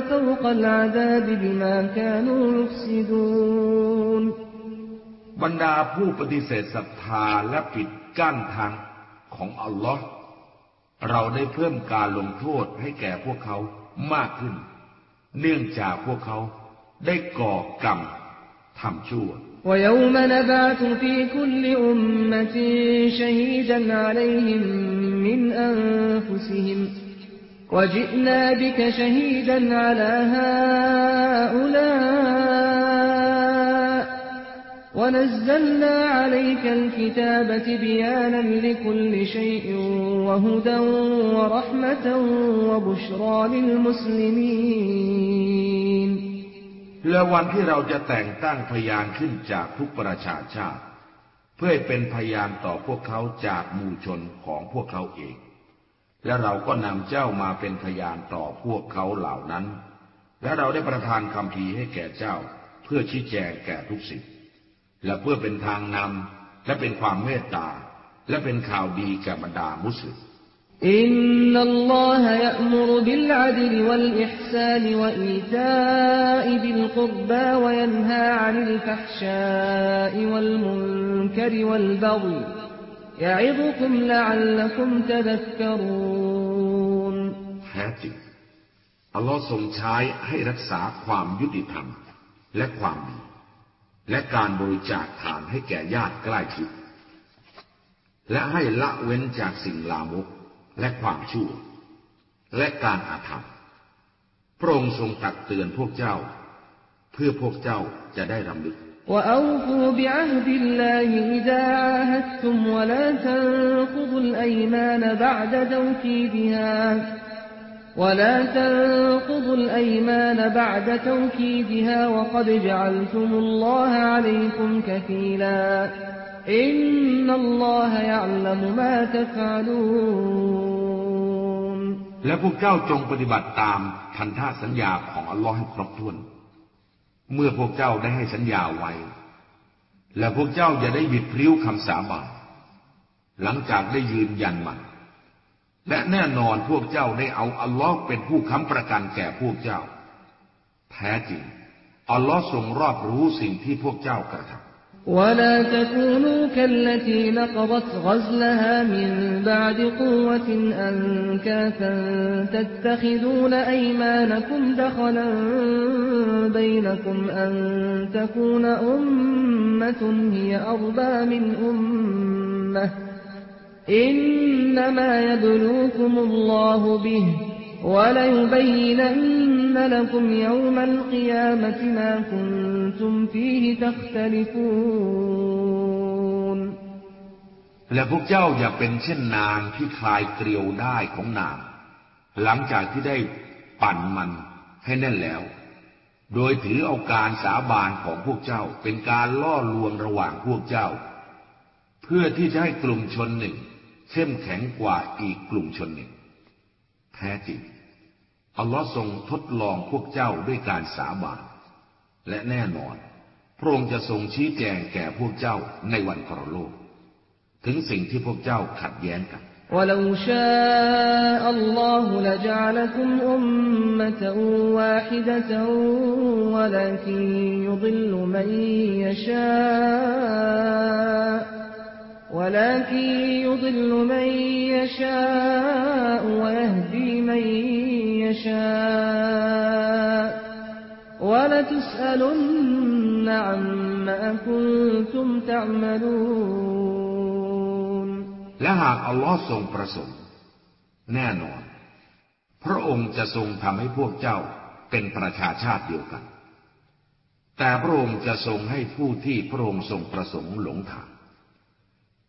فوق العذاب بما كانوا يفسدون บรรดาผู้ปฏิเสธศรัทธาและปิดกั้นทางของอัลลอฮ์เราได้เพิ่มการลงโทษให้แก่พวกเขามากขึ้น เนื่องจากพวกเขาได้ก่อกรรมทำชั่ว ويوم نبعث في كل أمة شهيدا عليهم من أنفسهم وجئنا بك شهيدا على هؤلاء ونزلنا عليك الكتاب بيانا لكل شيء وهدى ورحمة وبشرى للمسلمين และวันที่เราจะแต่งตั้งพยานขึ้นจากทุกประชาชาติ เพื่อเป็นพยานต่อพวกเขาจากหมู่ชนของพวกเขาเอง และเราก็นำเจ้ามาเป็นพยานต่อพวกเขาเหล่านั้น และเราได้ประทานคำพีให้แก่เจ้า เพื่อชี้แจงแก่ทุกสิ่ง และเพื่อเป็นทางนำและเป็นความเมตตา และเป็นข่าวดีแก่บรรดามุสลิม إن الله يأمر بالعدل والإحسان وإيتاء ذي القربى وينهى عن الفحشاء والمنكر والبغي يعظكم لعلكم تذكرون แท้จริงอัลลอฮ์ทรงใช้ให้รักษาความยุติธรรมและความดี และการบริจาคทานให้แก่ญาติใกล้ชิด และให้ละเว้นจากสิ่งลามกและความชั่ว และการอาธรรม พระองค์ทรงตักเตือนพวกเจ้า เพื่อพวกเจ้าจะได้รำลึก وأوفوا بعهد الله إذا عاهدتم ولا تنقضوا الأيمان بعد توكيدها ولا تنقضوا الأيمان بعد توكيدها وقد جعلتم الله عليكم كفيلا إن الله يعلم ما تفعلون และพวกเจ้าจงปฏิบัติตามพันธสัญญาของอัลลอฮ์ให้ครบถ้วน เมื่อพวกเจ้าได้ให้สัญญาไว้ และพวกเจ้าอย่าได้บิดพริ้วคำสาบานหลังจากได้ยืนยันมัน และแน่นอนพวกเจ้าได้เอาอัลลอฮ์เป็นผู้ค้ำประกันแก่พวกเจ้า แท้จริง อัลลอฮ์ทรงรอบรู้สิ่งที่พวกเจ้ากระทำ ولا تكونوا كالتي نقضت غزلها من بعد قوة أنكاثا تتخذون أيمانكم دخلا بينكم أن تكون أمة هي أربى من أمة إنما يبلوكم الله به وليبينن لكم يوم القيامة ما كنتم فيه تختلفون และพวกเจ้าอย่าเป็นเช่นนางที่คลายเกลียวได้ของนาง หลังจากที่ได้ปั่นมันให้แน่นแล้ว โดยถือเอาการสาบานของพวกเจ้าเป็นการล่อลวงระหว่างพวกเจ้า เพื่อที่จะให้กลุ่มชนหนึ่ง เข้มแข็งกว่าอีกกลุ่มชนหนึ่ง แท้จริงอัลลอฮ์ทรงทดลองพวกเจ้าด้วยการสาบานและแน่นอน พระองค์จะทรงชี้แจงแก่พวกเจ้าในวันปรโลก ถึงสิ่งที่พวกเจ้าขัดแย้งกัน ولو شاء الله لجعلكم أمة واحدة ولكن يضل من يشاء ولكن يضل من يشاء ويهدي من يشاء ولتسألن عما كنتم تعملون และหากอัลลอฮ์ทรงประสงค์ แน่นอน พระองค์จะทรงทำให้พวกเจ้าเป็นประชาชาติเดียวกัน แต่พระองค์จะทรงให้ผู้ที่พระองค์ทรงประสงค์หลงทาง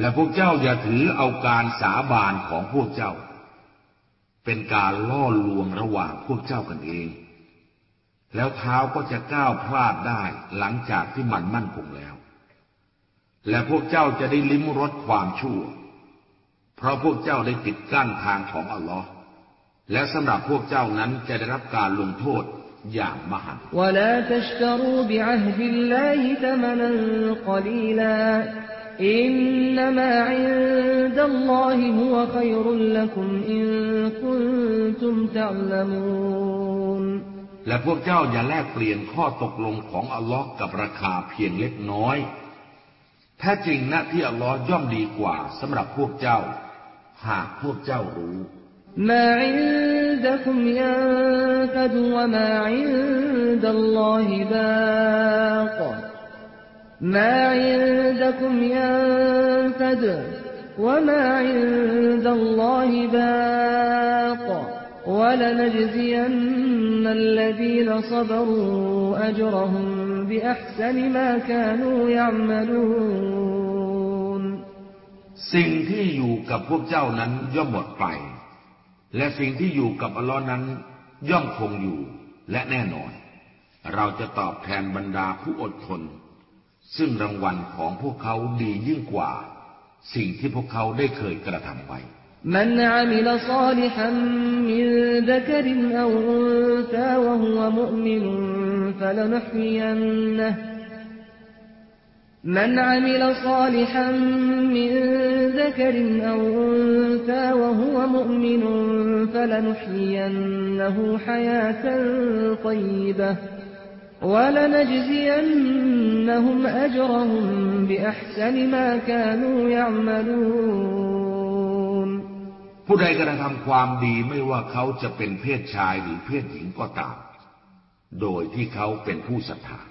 และพวกเจ้าอย่าถือเอาการสาบานของพวกเจ้า เป็นการล่อลวงระหว่างพวกเจ้ากันเอง แล้วเท้าก็จะก้าวพลาดได้หลังจากที่มันมั่นคงแล้ว และพวกเจ้าจะได้ลิ้มรสความชั่ว เพราะพวกเจ้าได้ปิดกั้นทางของอัลลอฮ์และสำหรับพวกเจ้านั้นจะได้รับการลงโทษอย่างมหันต์ إنما عند الله هو خير لكم إن كنتم تعلمونและพวกเจ้าอย่าแลกเปลี่ยนข้อตกลงของอัลลอฮ์กับราคาเพียงเล็กน้อย แท้จริง ณ ที่อัลลอฮ์ย่อมดีกว่าสำหรับพวกเจ้า หากพวกเจ้ารู้ما عندكم ما عندكم ينفد وما عند الله باق ولنجزين الذين صبروا أجرهم بأحسن ما كانوا يعملون สิ่งที่อยู่กับพวกเจ้านั้นย่อมหมดไป และสิ่งที่อยู่กับอัลลอฮ์นั้นย่อมคงอยู่และแน่นอน เราจะตอบแทนบรรดาผู้อดทน ซึ่งรางวัลของพวกเขาดียิ่งกว่า สิ่งที่พวกเขาได้เคยกระทำไว้มันอามิลซาลิฮัมมินดะกรินอูอุนซาวะฮุวะมุมินฟะลนุฮิยันนะห์ من عمل صالحا من ذكر أو أنثى وهو مؤمن فلنحيينه حياة طيبة ولنجزينهم أجرهم بأحسن ما كانوا يعملون ผู้ใดกระทำความดีไม่ว่าเขาจะเป็นเพศชายหรือเพศหญิงก็ตาม โดยที่เขาเป็นผู้ศรัทธา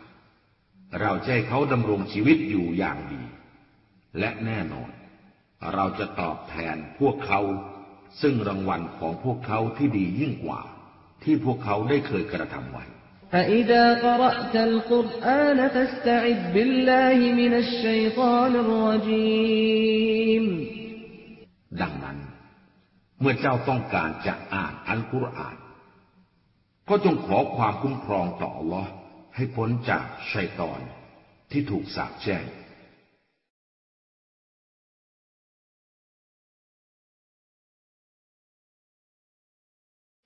เราจะให้เขาดำรงชีวิตอยู่อย่างดี และแน่นอน เราจะตอบแทนพวกเขา ซึ่งรางวัลของพวกเขาที่ดียิ่งกว่า ที่พวกเขาได้เคยกระทำไว้ فإذا قرأت القرآن فاستعذ بالله من الشيطان الرجيم ดังนั้น เมื่อเจ้าต้องการจะอ่านอัลกุรอาน ก็จงขอความคุ้มครองต่อ Allah ให้พ้นจากชัยตอนที่ถูกสาปแช่ง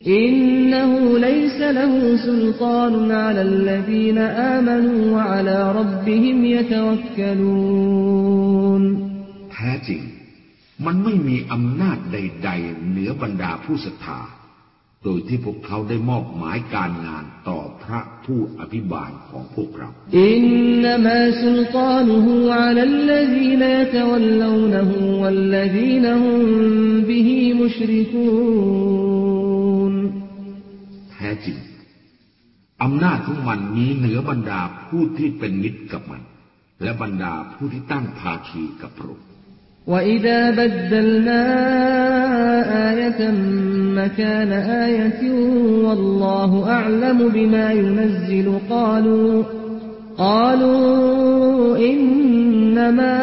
إنه ليس له سلطان على الذين آمنوا وعلى ربهم يتوكلون แท้จริง มันไม่มีอำนาจใด ๆ เหนือบรรดาผู้ศรัทธา โดยที่พวกเขาได้มอบหมายการงานต่อพระผู้อภิบาลของพวกเรา อินนามาสุลตานุฮูอัลลซีนยตวัลลูนฮูวัลลซีนฮุมบิฮิมุชริคูแท้จริงอำนาจของมันมีเหนือบรรดาผู้ที่เป็นมิตรกับมัน และบรรดาผู้ที่ตั้งภาคีกับพระองค์ وإذا بدلنا آية مكان آية والله أعلم بما ينزل قالوا قالوا إنما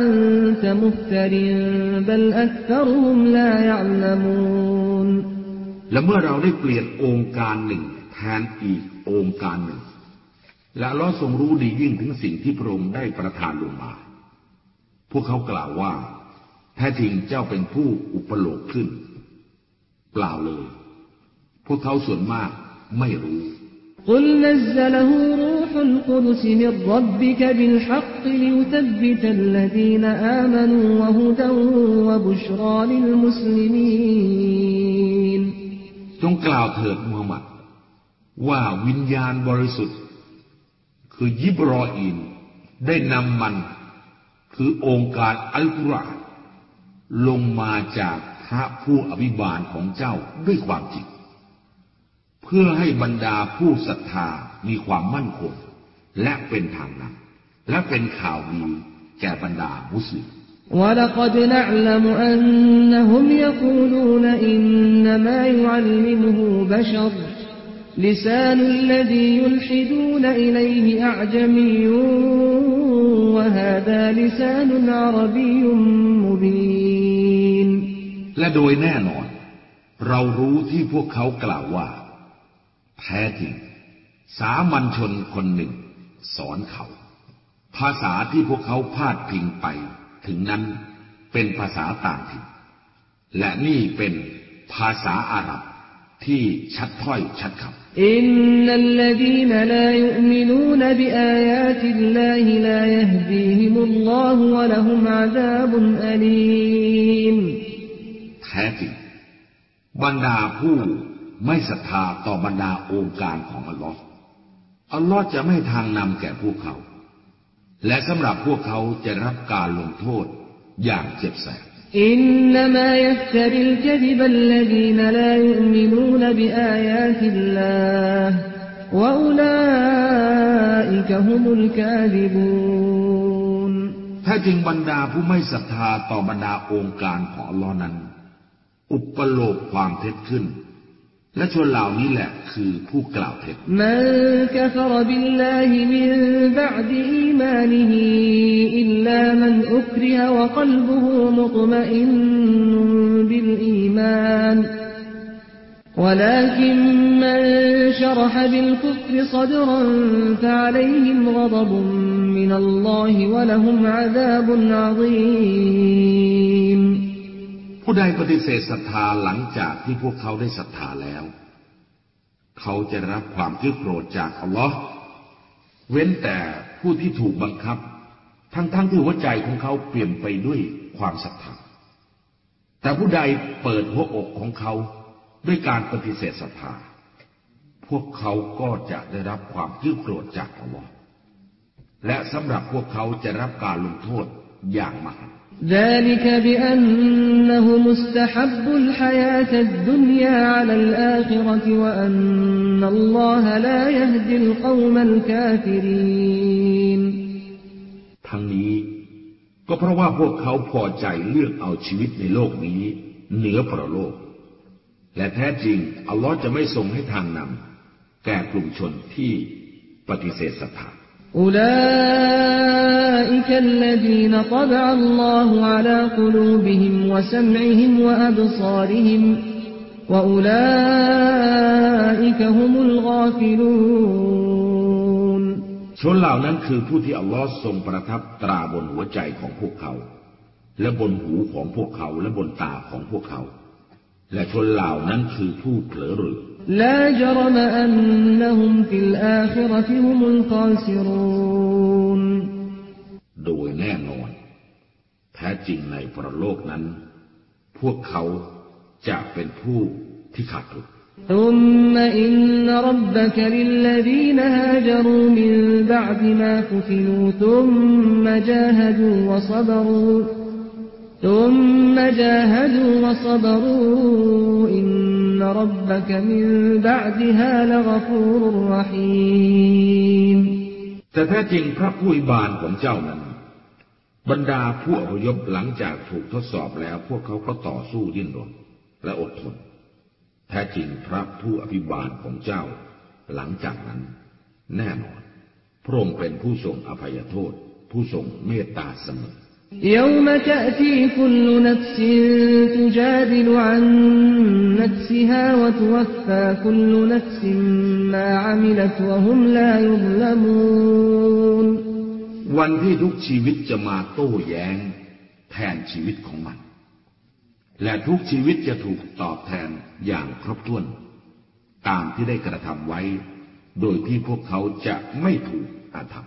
أنت مفتر بل أكثرهم لا يعلمون และเมื่อเราได้เปลี่ยนองค์การหนึ่งแทนอีกองค์การหนึ่ง และลอทรงรู้ดียิ่งถึงสิ่งที่พระองค์ได้ประทานลงมา พวกเขากล่าวว่า แท้จริงเจ้าเป็นผู้อุปโลกขึ้น เล่าวเลย พวกเขาส่วนมากไม่รู้กุลนัซลหูรูฮุลกุดสมิรับบิกบิลฮักลิยตบบิตัลลดีนอามานวะฮุดวะบุชราลิลมุสลิมีนจงกล่าวเถิดมูฮัมหมัด ว่าวิญญาณบริสุทธิ์ คือยิบรออินได้นำมัน คือองค์การอัลกุรอาน ลงมาจากพระผู้อภิบาลของเจ้าด้วยความจริงเพื่อให้บรรดาผู้ศรัทธามีความมั่นคง และเป็นทางนำและเป็นข่าวดีแก่บรรดามุสลิม ولقد نعلم أنهم يقولون إنما يعلمه بشر لسان الذي يلحدون إليه أعجمي وهذا لسان عربي مبين และโดยแน่นอน เรารู้ที่พวกเขากล่าวว่าแท้จริง สามัญชนคนหนึ่ง สอนเขา ภาษาที่พวกเขาพาดพิงไป ถึงนั้นเป็นภาษาต่างถิ่นและนี่เป็นภาษาอาหรับที่ชัดถ้อยชัดคำ อินนัลลดีนลายุมินูนบิอายาติลลาฮิลายฮดีฮิมุลลอฮุวะละฮุมอาซาบุนอลีมแท้จริงบรรดาผู้ไม่ศรัทธาต่อบรรดาโองการของอัลลอฮ์อัลลอฮ์จะไม่ทางนำแก่พวกเขา และสำหรับพวกเขาจะรับการลงโทษอย่างเจ็บแสบ อินนามายฟตริลคดิบัลลดีนลายุมินูนบิอายาติลลาห์วะอุลาอิกะฮุมุลกาดิบูนถ้าจริงบรรดาผู้ไม่ศรัทธาต่อบรรดาองค์การของอัลอนั้น อุปโลกความเท็จขึ้น และชนเหล่านี้แหละคือผู้กล่าวเท็จมันกฟรบิลลาฮิมินบะดอีมานิฮิอิลลามันอุคริฮะวะกลบุฮุมุตมะอินบิลอีมาน ولكن من شرح بالكفر صدرا فعليهم غضب من الله ولهم عذاب عظيم ผู้ใดปฏิเสธศรัทธาหลังจากที่พวกเขาได้ศรัทธาแล้ว เขาจะรับความเกลียดโกรธจากอัลลอฮ์เว้นแต่ผู้ที่ถูกบังคับ ทั้งๆทที่หัวใจของเขาเปลี่ยนไปด้วยความศรัทธา แต่ผู้ใดเปิดหัวอกของเขาด้วยการปฏิเสธศรัทธา พวกเขาก็จะได้รับความเกลียดโกรธจากอัลลอฮ์และสำหรับพวกเขาจะรับการลงโทษอย่างมาก ذلك بأنه مستحب الحياة الدنيا على الآخرة وأن الله لا يهدي القوم الكافرين ทั้งนี้ก็เพราะว่าพวกเขาพอใจเลือกเอาชีวิตในโลกนี้เหนือปรโลก และแท้จริงอัลลอฮ์จะไม่ทรงให้ทางนำแก่กลุ่มชนที่ปฏิเสธศรัทธา أولئك الذين طبع الله على قلوبهم وسمعهم وأبصارهم وأولئك هم الغافلون ชนเหล่านั้นคือผู้ที่อัลลอฮ์ทรงประทับตราบนหัวใจของพวกเขา และบนหูของพวกเขาและบนตาของพวกเขา และชนเหล่านั้นคือผู้เผลอหรือ لا جرم أنهم في الآخرة هم الخاسرون โดยแน่นอนแท้จริงในปรโลกนั้น พวกเขาจะเป็นผู้ที่ขาดทุน ثم إن ربك للذين هاجروا من بعد ما فتنوا ثم جاهدوا وصبروا ثم جاهدوا وصبروا إن ربك من بعدها لغفور رحيم แต่แท้จริงพระผู้บานของเจ้านั้น บรรดาผู้อพยพหลังจากถูกทดสอบแล้ว พวกเขาก็ต่อสู้ดิ้นรนและอดทน แท้จริงพระผู้อภิบาลของเจ้า หลังจากนั้น แน่นอน พระองค์เป็นผู้ทรงอภัยโทษ ผู้ทรงเมตตาเสมอ يوم تأتي كل نفس تجادل عن نفسها وتوفى كل نفس ما عملت وهم لا يظلمون วันที่ทุกชีวิตจะมาโต้แย้งแทนชีวิตของมัน และทุกชีวิตจะถูกตอบแทนอย่างครบถ้วน ตามที่ได้กระทำไว้ โดยที่พวกเขาจะไม่ถูกอาธรรม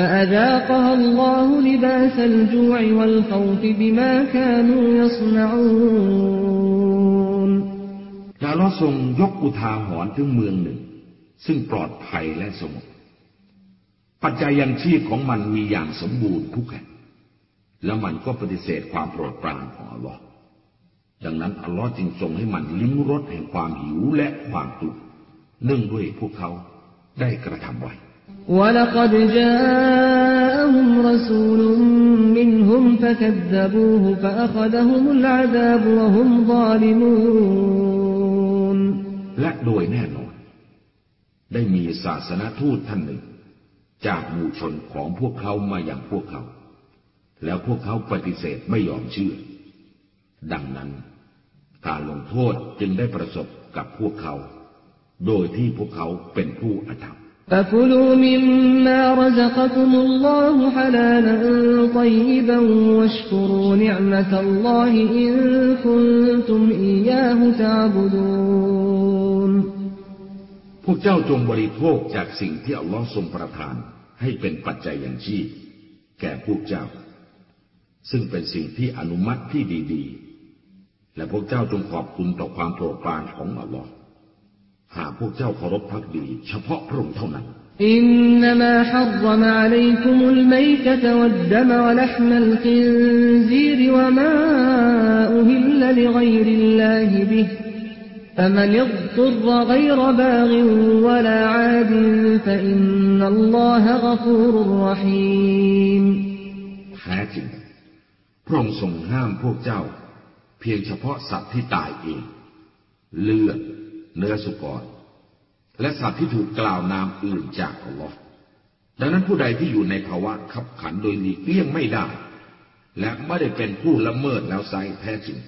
فأذاقها الله لباس الجوع والخوف بما كانوا يصنعون แต่เราทรงยกอุทาหรณ์ถึงเมืองหนึ่ง ซึ่งปลอดภัยและสงบปัจจัยยังชีพของมันมีอย่างสมบูรณ์ทุกแห่งแล้วมันก็ปฏิเสธความโปรดปรานของอัลลอฮ์ดังนั้นอัลลอฮ์จึงทรงให้มันลิ้มรสแห่งความหิวและความกลัวเนื่องด้วยพวกเขาได้กระทำไว้ ولقد جاءهم رسول منهم فكذبوه فأخذهم العذاب وهم ظالمون และโดยแน่นอน ได้มีศาสนาทูตท่านหนึ่ง จากหมู่ชนของพวกเขามาอย่างพวกเขา แล้วพวกเขาปฏิเสธไม่ยอมเชื่อ ดังนั้น การลงโทษจึงได้ประสบกับพวกเขา โดยที่พวกเขาเป็นผู้อธรรม فكلوا مما رزقكم الله حلالا طيبا واشكروا نعمة الله إن كنتم إياه تعبدون พวกเจ้าจงบริโภคจากสิ่งที่อัลลอฮ์ทรงประทาน ให้เป็นปัจจัยอย่างชีพ แก่พวกเจ้า ซึ่งเป็นสิ่งที่อนุมัติที่ดีๆ และพวกเจ้าจงขอบคุณต่อความโปรดปรานของอัลลอฮ์ หากพวกเจ้าเคารพพักดี เฉพาะพระองค์เท่านั้น إنما حرم عليكم الميتة والدم ولحم الخنزير وما أهل لغير الله به فمن اضطر غير باغ ولا عاد فإن الله غفور رحيم แท้จริง พระองค์ทรงห้ามพวกเจ้า เพียงเฉพาะสัตว์ที่ตายเอง เลือด เนื้อสุกร และสัตว์ที่ถูกกล่าวนามอื่นจากอัลลอฮ์ดังนั้นผู้ใดที่อยู่ในภาวะขับขันโดยหลีกเลี่ยงไม่ได้ และไม่ได้เป็นผู้ละเมิดแล้วไซร้แท้จริง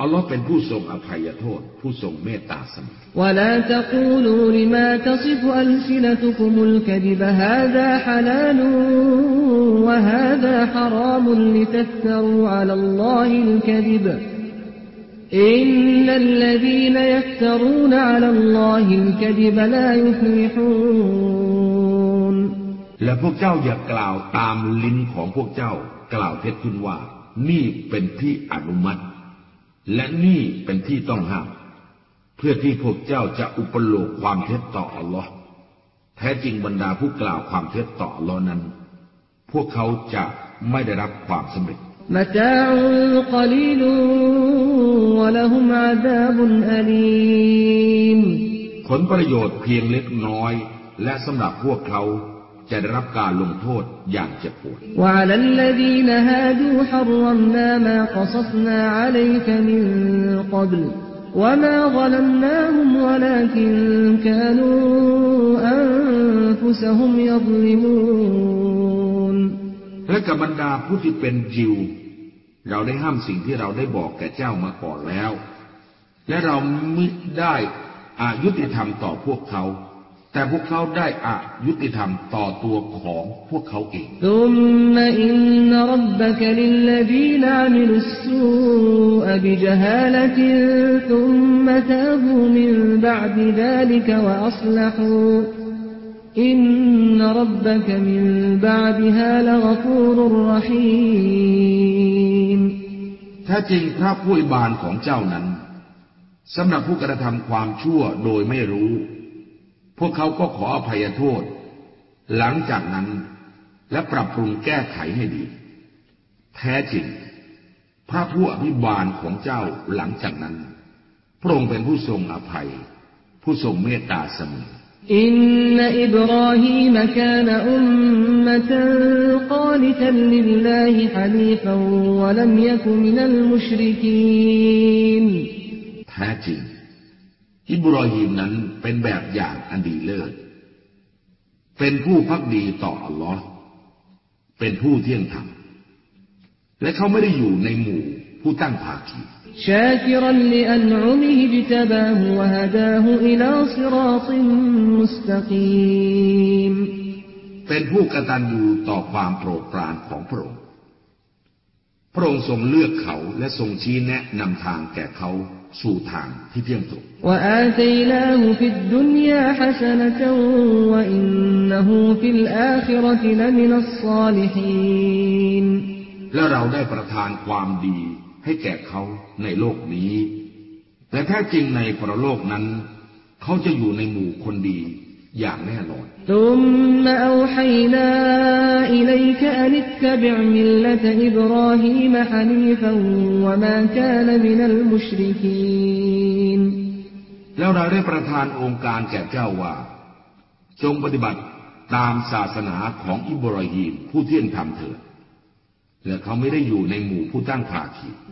อัลลอฮ์เป็นผู้ทรงอภัยโทษ ผู้ทรงเมตตาเสมอولا تقولوا لما تصف ألسنتكم الكذب هذا حلال وهذا حرام لتفتروا على الله الكذب إن الذين يفترون على الله الكذب لا يفلحون และพวกเจ้าอย่ากล่าวตามลิ้นของพวกเจ้า กล่าวเท็จขึ้นว่า นี่เป็นที่อนุมัติ และนี่เป็นที่ต้องห้าม เพื่อที่พวกเจ้าจะอุปโลกความเท็จต่ออัลลอฮ์แท้จริงบรรดาผู้กล่าวความเท็จต่ออัลลอฮ์นั้น พวกเขาจะไม่ได้รับความสำเร็จ متاع قليل ولهم عذاب أليم ผลประโยชน์เพียงเล็กน้อย และสำหรับพวกเขาจะได้รับการลงโทษอย่างเจ็บปวด وعلى الذين هادوا حرمنا ما قصصنا عليك من قبل وما ظلمناهم และกับบรรดาผู้ที่เป็นยิว เราได้ห้ามสิ่งที่เราได้บอกแก่เจ้ามาก่อนแล้ว และเราไม่ได้อายุติธรรมต่อพวกเขาแต่พวกเขาได้อายุติธรรมต่อตัวของพวกเขาเอง อินนรับบะกมินบาดิฮาละกฟูรุรหีมถ้าจริงพระผู้บานของเจ้านั้นสำหรับผู้กระทำความชั่วโดยไม่รู้ พวกเขาก็ขออภัยโทษ หลังจากนั้นและปรับปรุงแก้ไขให้ดี แท้จริง พระผู้อภิบาลของเจ้าหลังจากนั้น พระองค์เป็นผู้ทรงอภัย ผู้ทรงเมตตาเสมอ إن إبراهيم كان أمة قانتا لله حنيفا ولم يك من المشركين แท้จริง อิบรอฮีมนั้นเป็นแบบอย่างอันดีเลิศ เป็นผู้พักดีต่ออัลลอฮ์ เป็นผู้เที่ยงธรรมและเขาไม่ได้อยู่ในหมู่ผู้ตั้งภาคี شاكرا لأنعمه اجتباه وهداه إلى صراط مستقيم เป็นผู้กตัญญูต่อความโปรดปรานของพระองค์ พระองค์ทรงเลือกเขาและทรงชี้แนะนำทางแก่เขาสู่ทางที่เที่ยงตรง وآتيناه في الدنيا حسنة وإنه في الآخرة لمن الصالحين และเราได้ประทานความดี ให้แก่เขาในโลกนี้ แต่แท้จริงในปรโลกนั้น เขาจะอยู่ในหมู่คนดีอย่างแน่นอนแล้วเราได้ประทานองค์การแก่เจ้าว่า จงปฏิบัติตามศาสนาของอิบราฮิมผู้เที่ยงธรรมเถิดและเขาไม่ได้อยู่ในหมู่ผู้ตั้งขาคี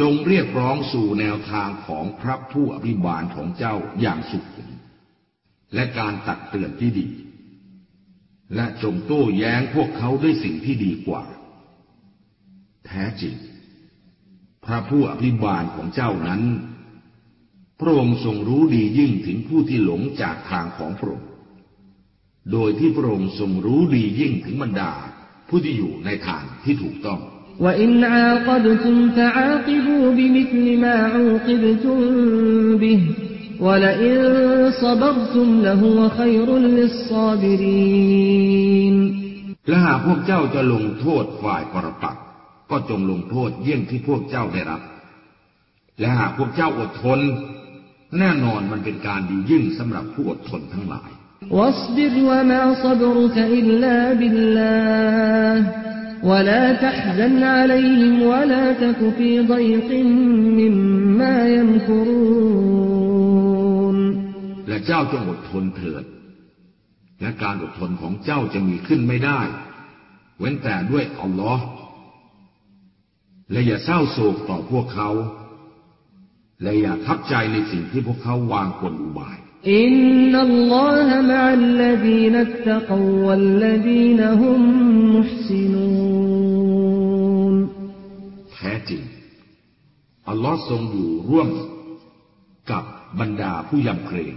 จงเรียกร้องสู่แนวทางของพระผู้อภิบาลของเจ้าอย่างสุขุมและการตักเตือนที่ดี และจงโต้แย้งพวกเขาด้วยสิ่งที่ดีกว่า แท้จริง พระผู้อภิบาลของเจ้านั้น พระองค์ทรงรู้ดียิ่งถึงผู้ที่หลงจากทางของพระองค์ โดยที่พระองค์ทรงรู้ดียิ่งถึงบรรดาผู้ที่อยู่ในทางที่ถูกต้อง وإن عاقبتم فعاقبوا بمثل ما عوقبتم به ولئن صبرتم لهو خير للصابرين และหากพวกเจ้าจะลงโทษฝ่ายปรปักษ์ก็จงลงโทษเยี่ยงที่พวกเจ้าได้รับ และหากพวกเจ้าอดทน แน่นอนมันเป็นการดียิ่งสำหรับผู้อดทนทั้งหลาย واصبر وما صبرك إلا بالله ولا تحزن عليهم ولا تك في ضيق مما يمكرون และเจ้าจงอดทนเถิด และการอดทนของเจ้าจะมีขึ้นไม่ได้ เว้นแต่ด้วยอัลลอฮ์และอย่าเศร้าโศกต่อพวกเขา และอย่าทับใจในสิ่งที่พวกเขาวางกลอุบาย อินนัลลอฮะมะอัลลดีนัตตะกววัลลดีนฮุมมุหซินูนแท้จริง อัลลอฮ์ทรงอยู่ร่วมกับบรรดาผู้ยำเกรง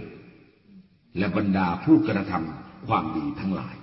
และบรรดาผู้กระทำความดีทั้งหลาย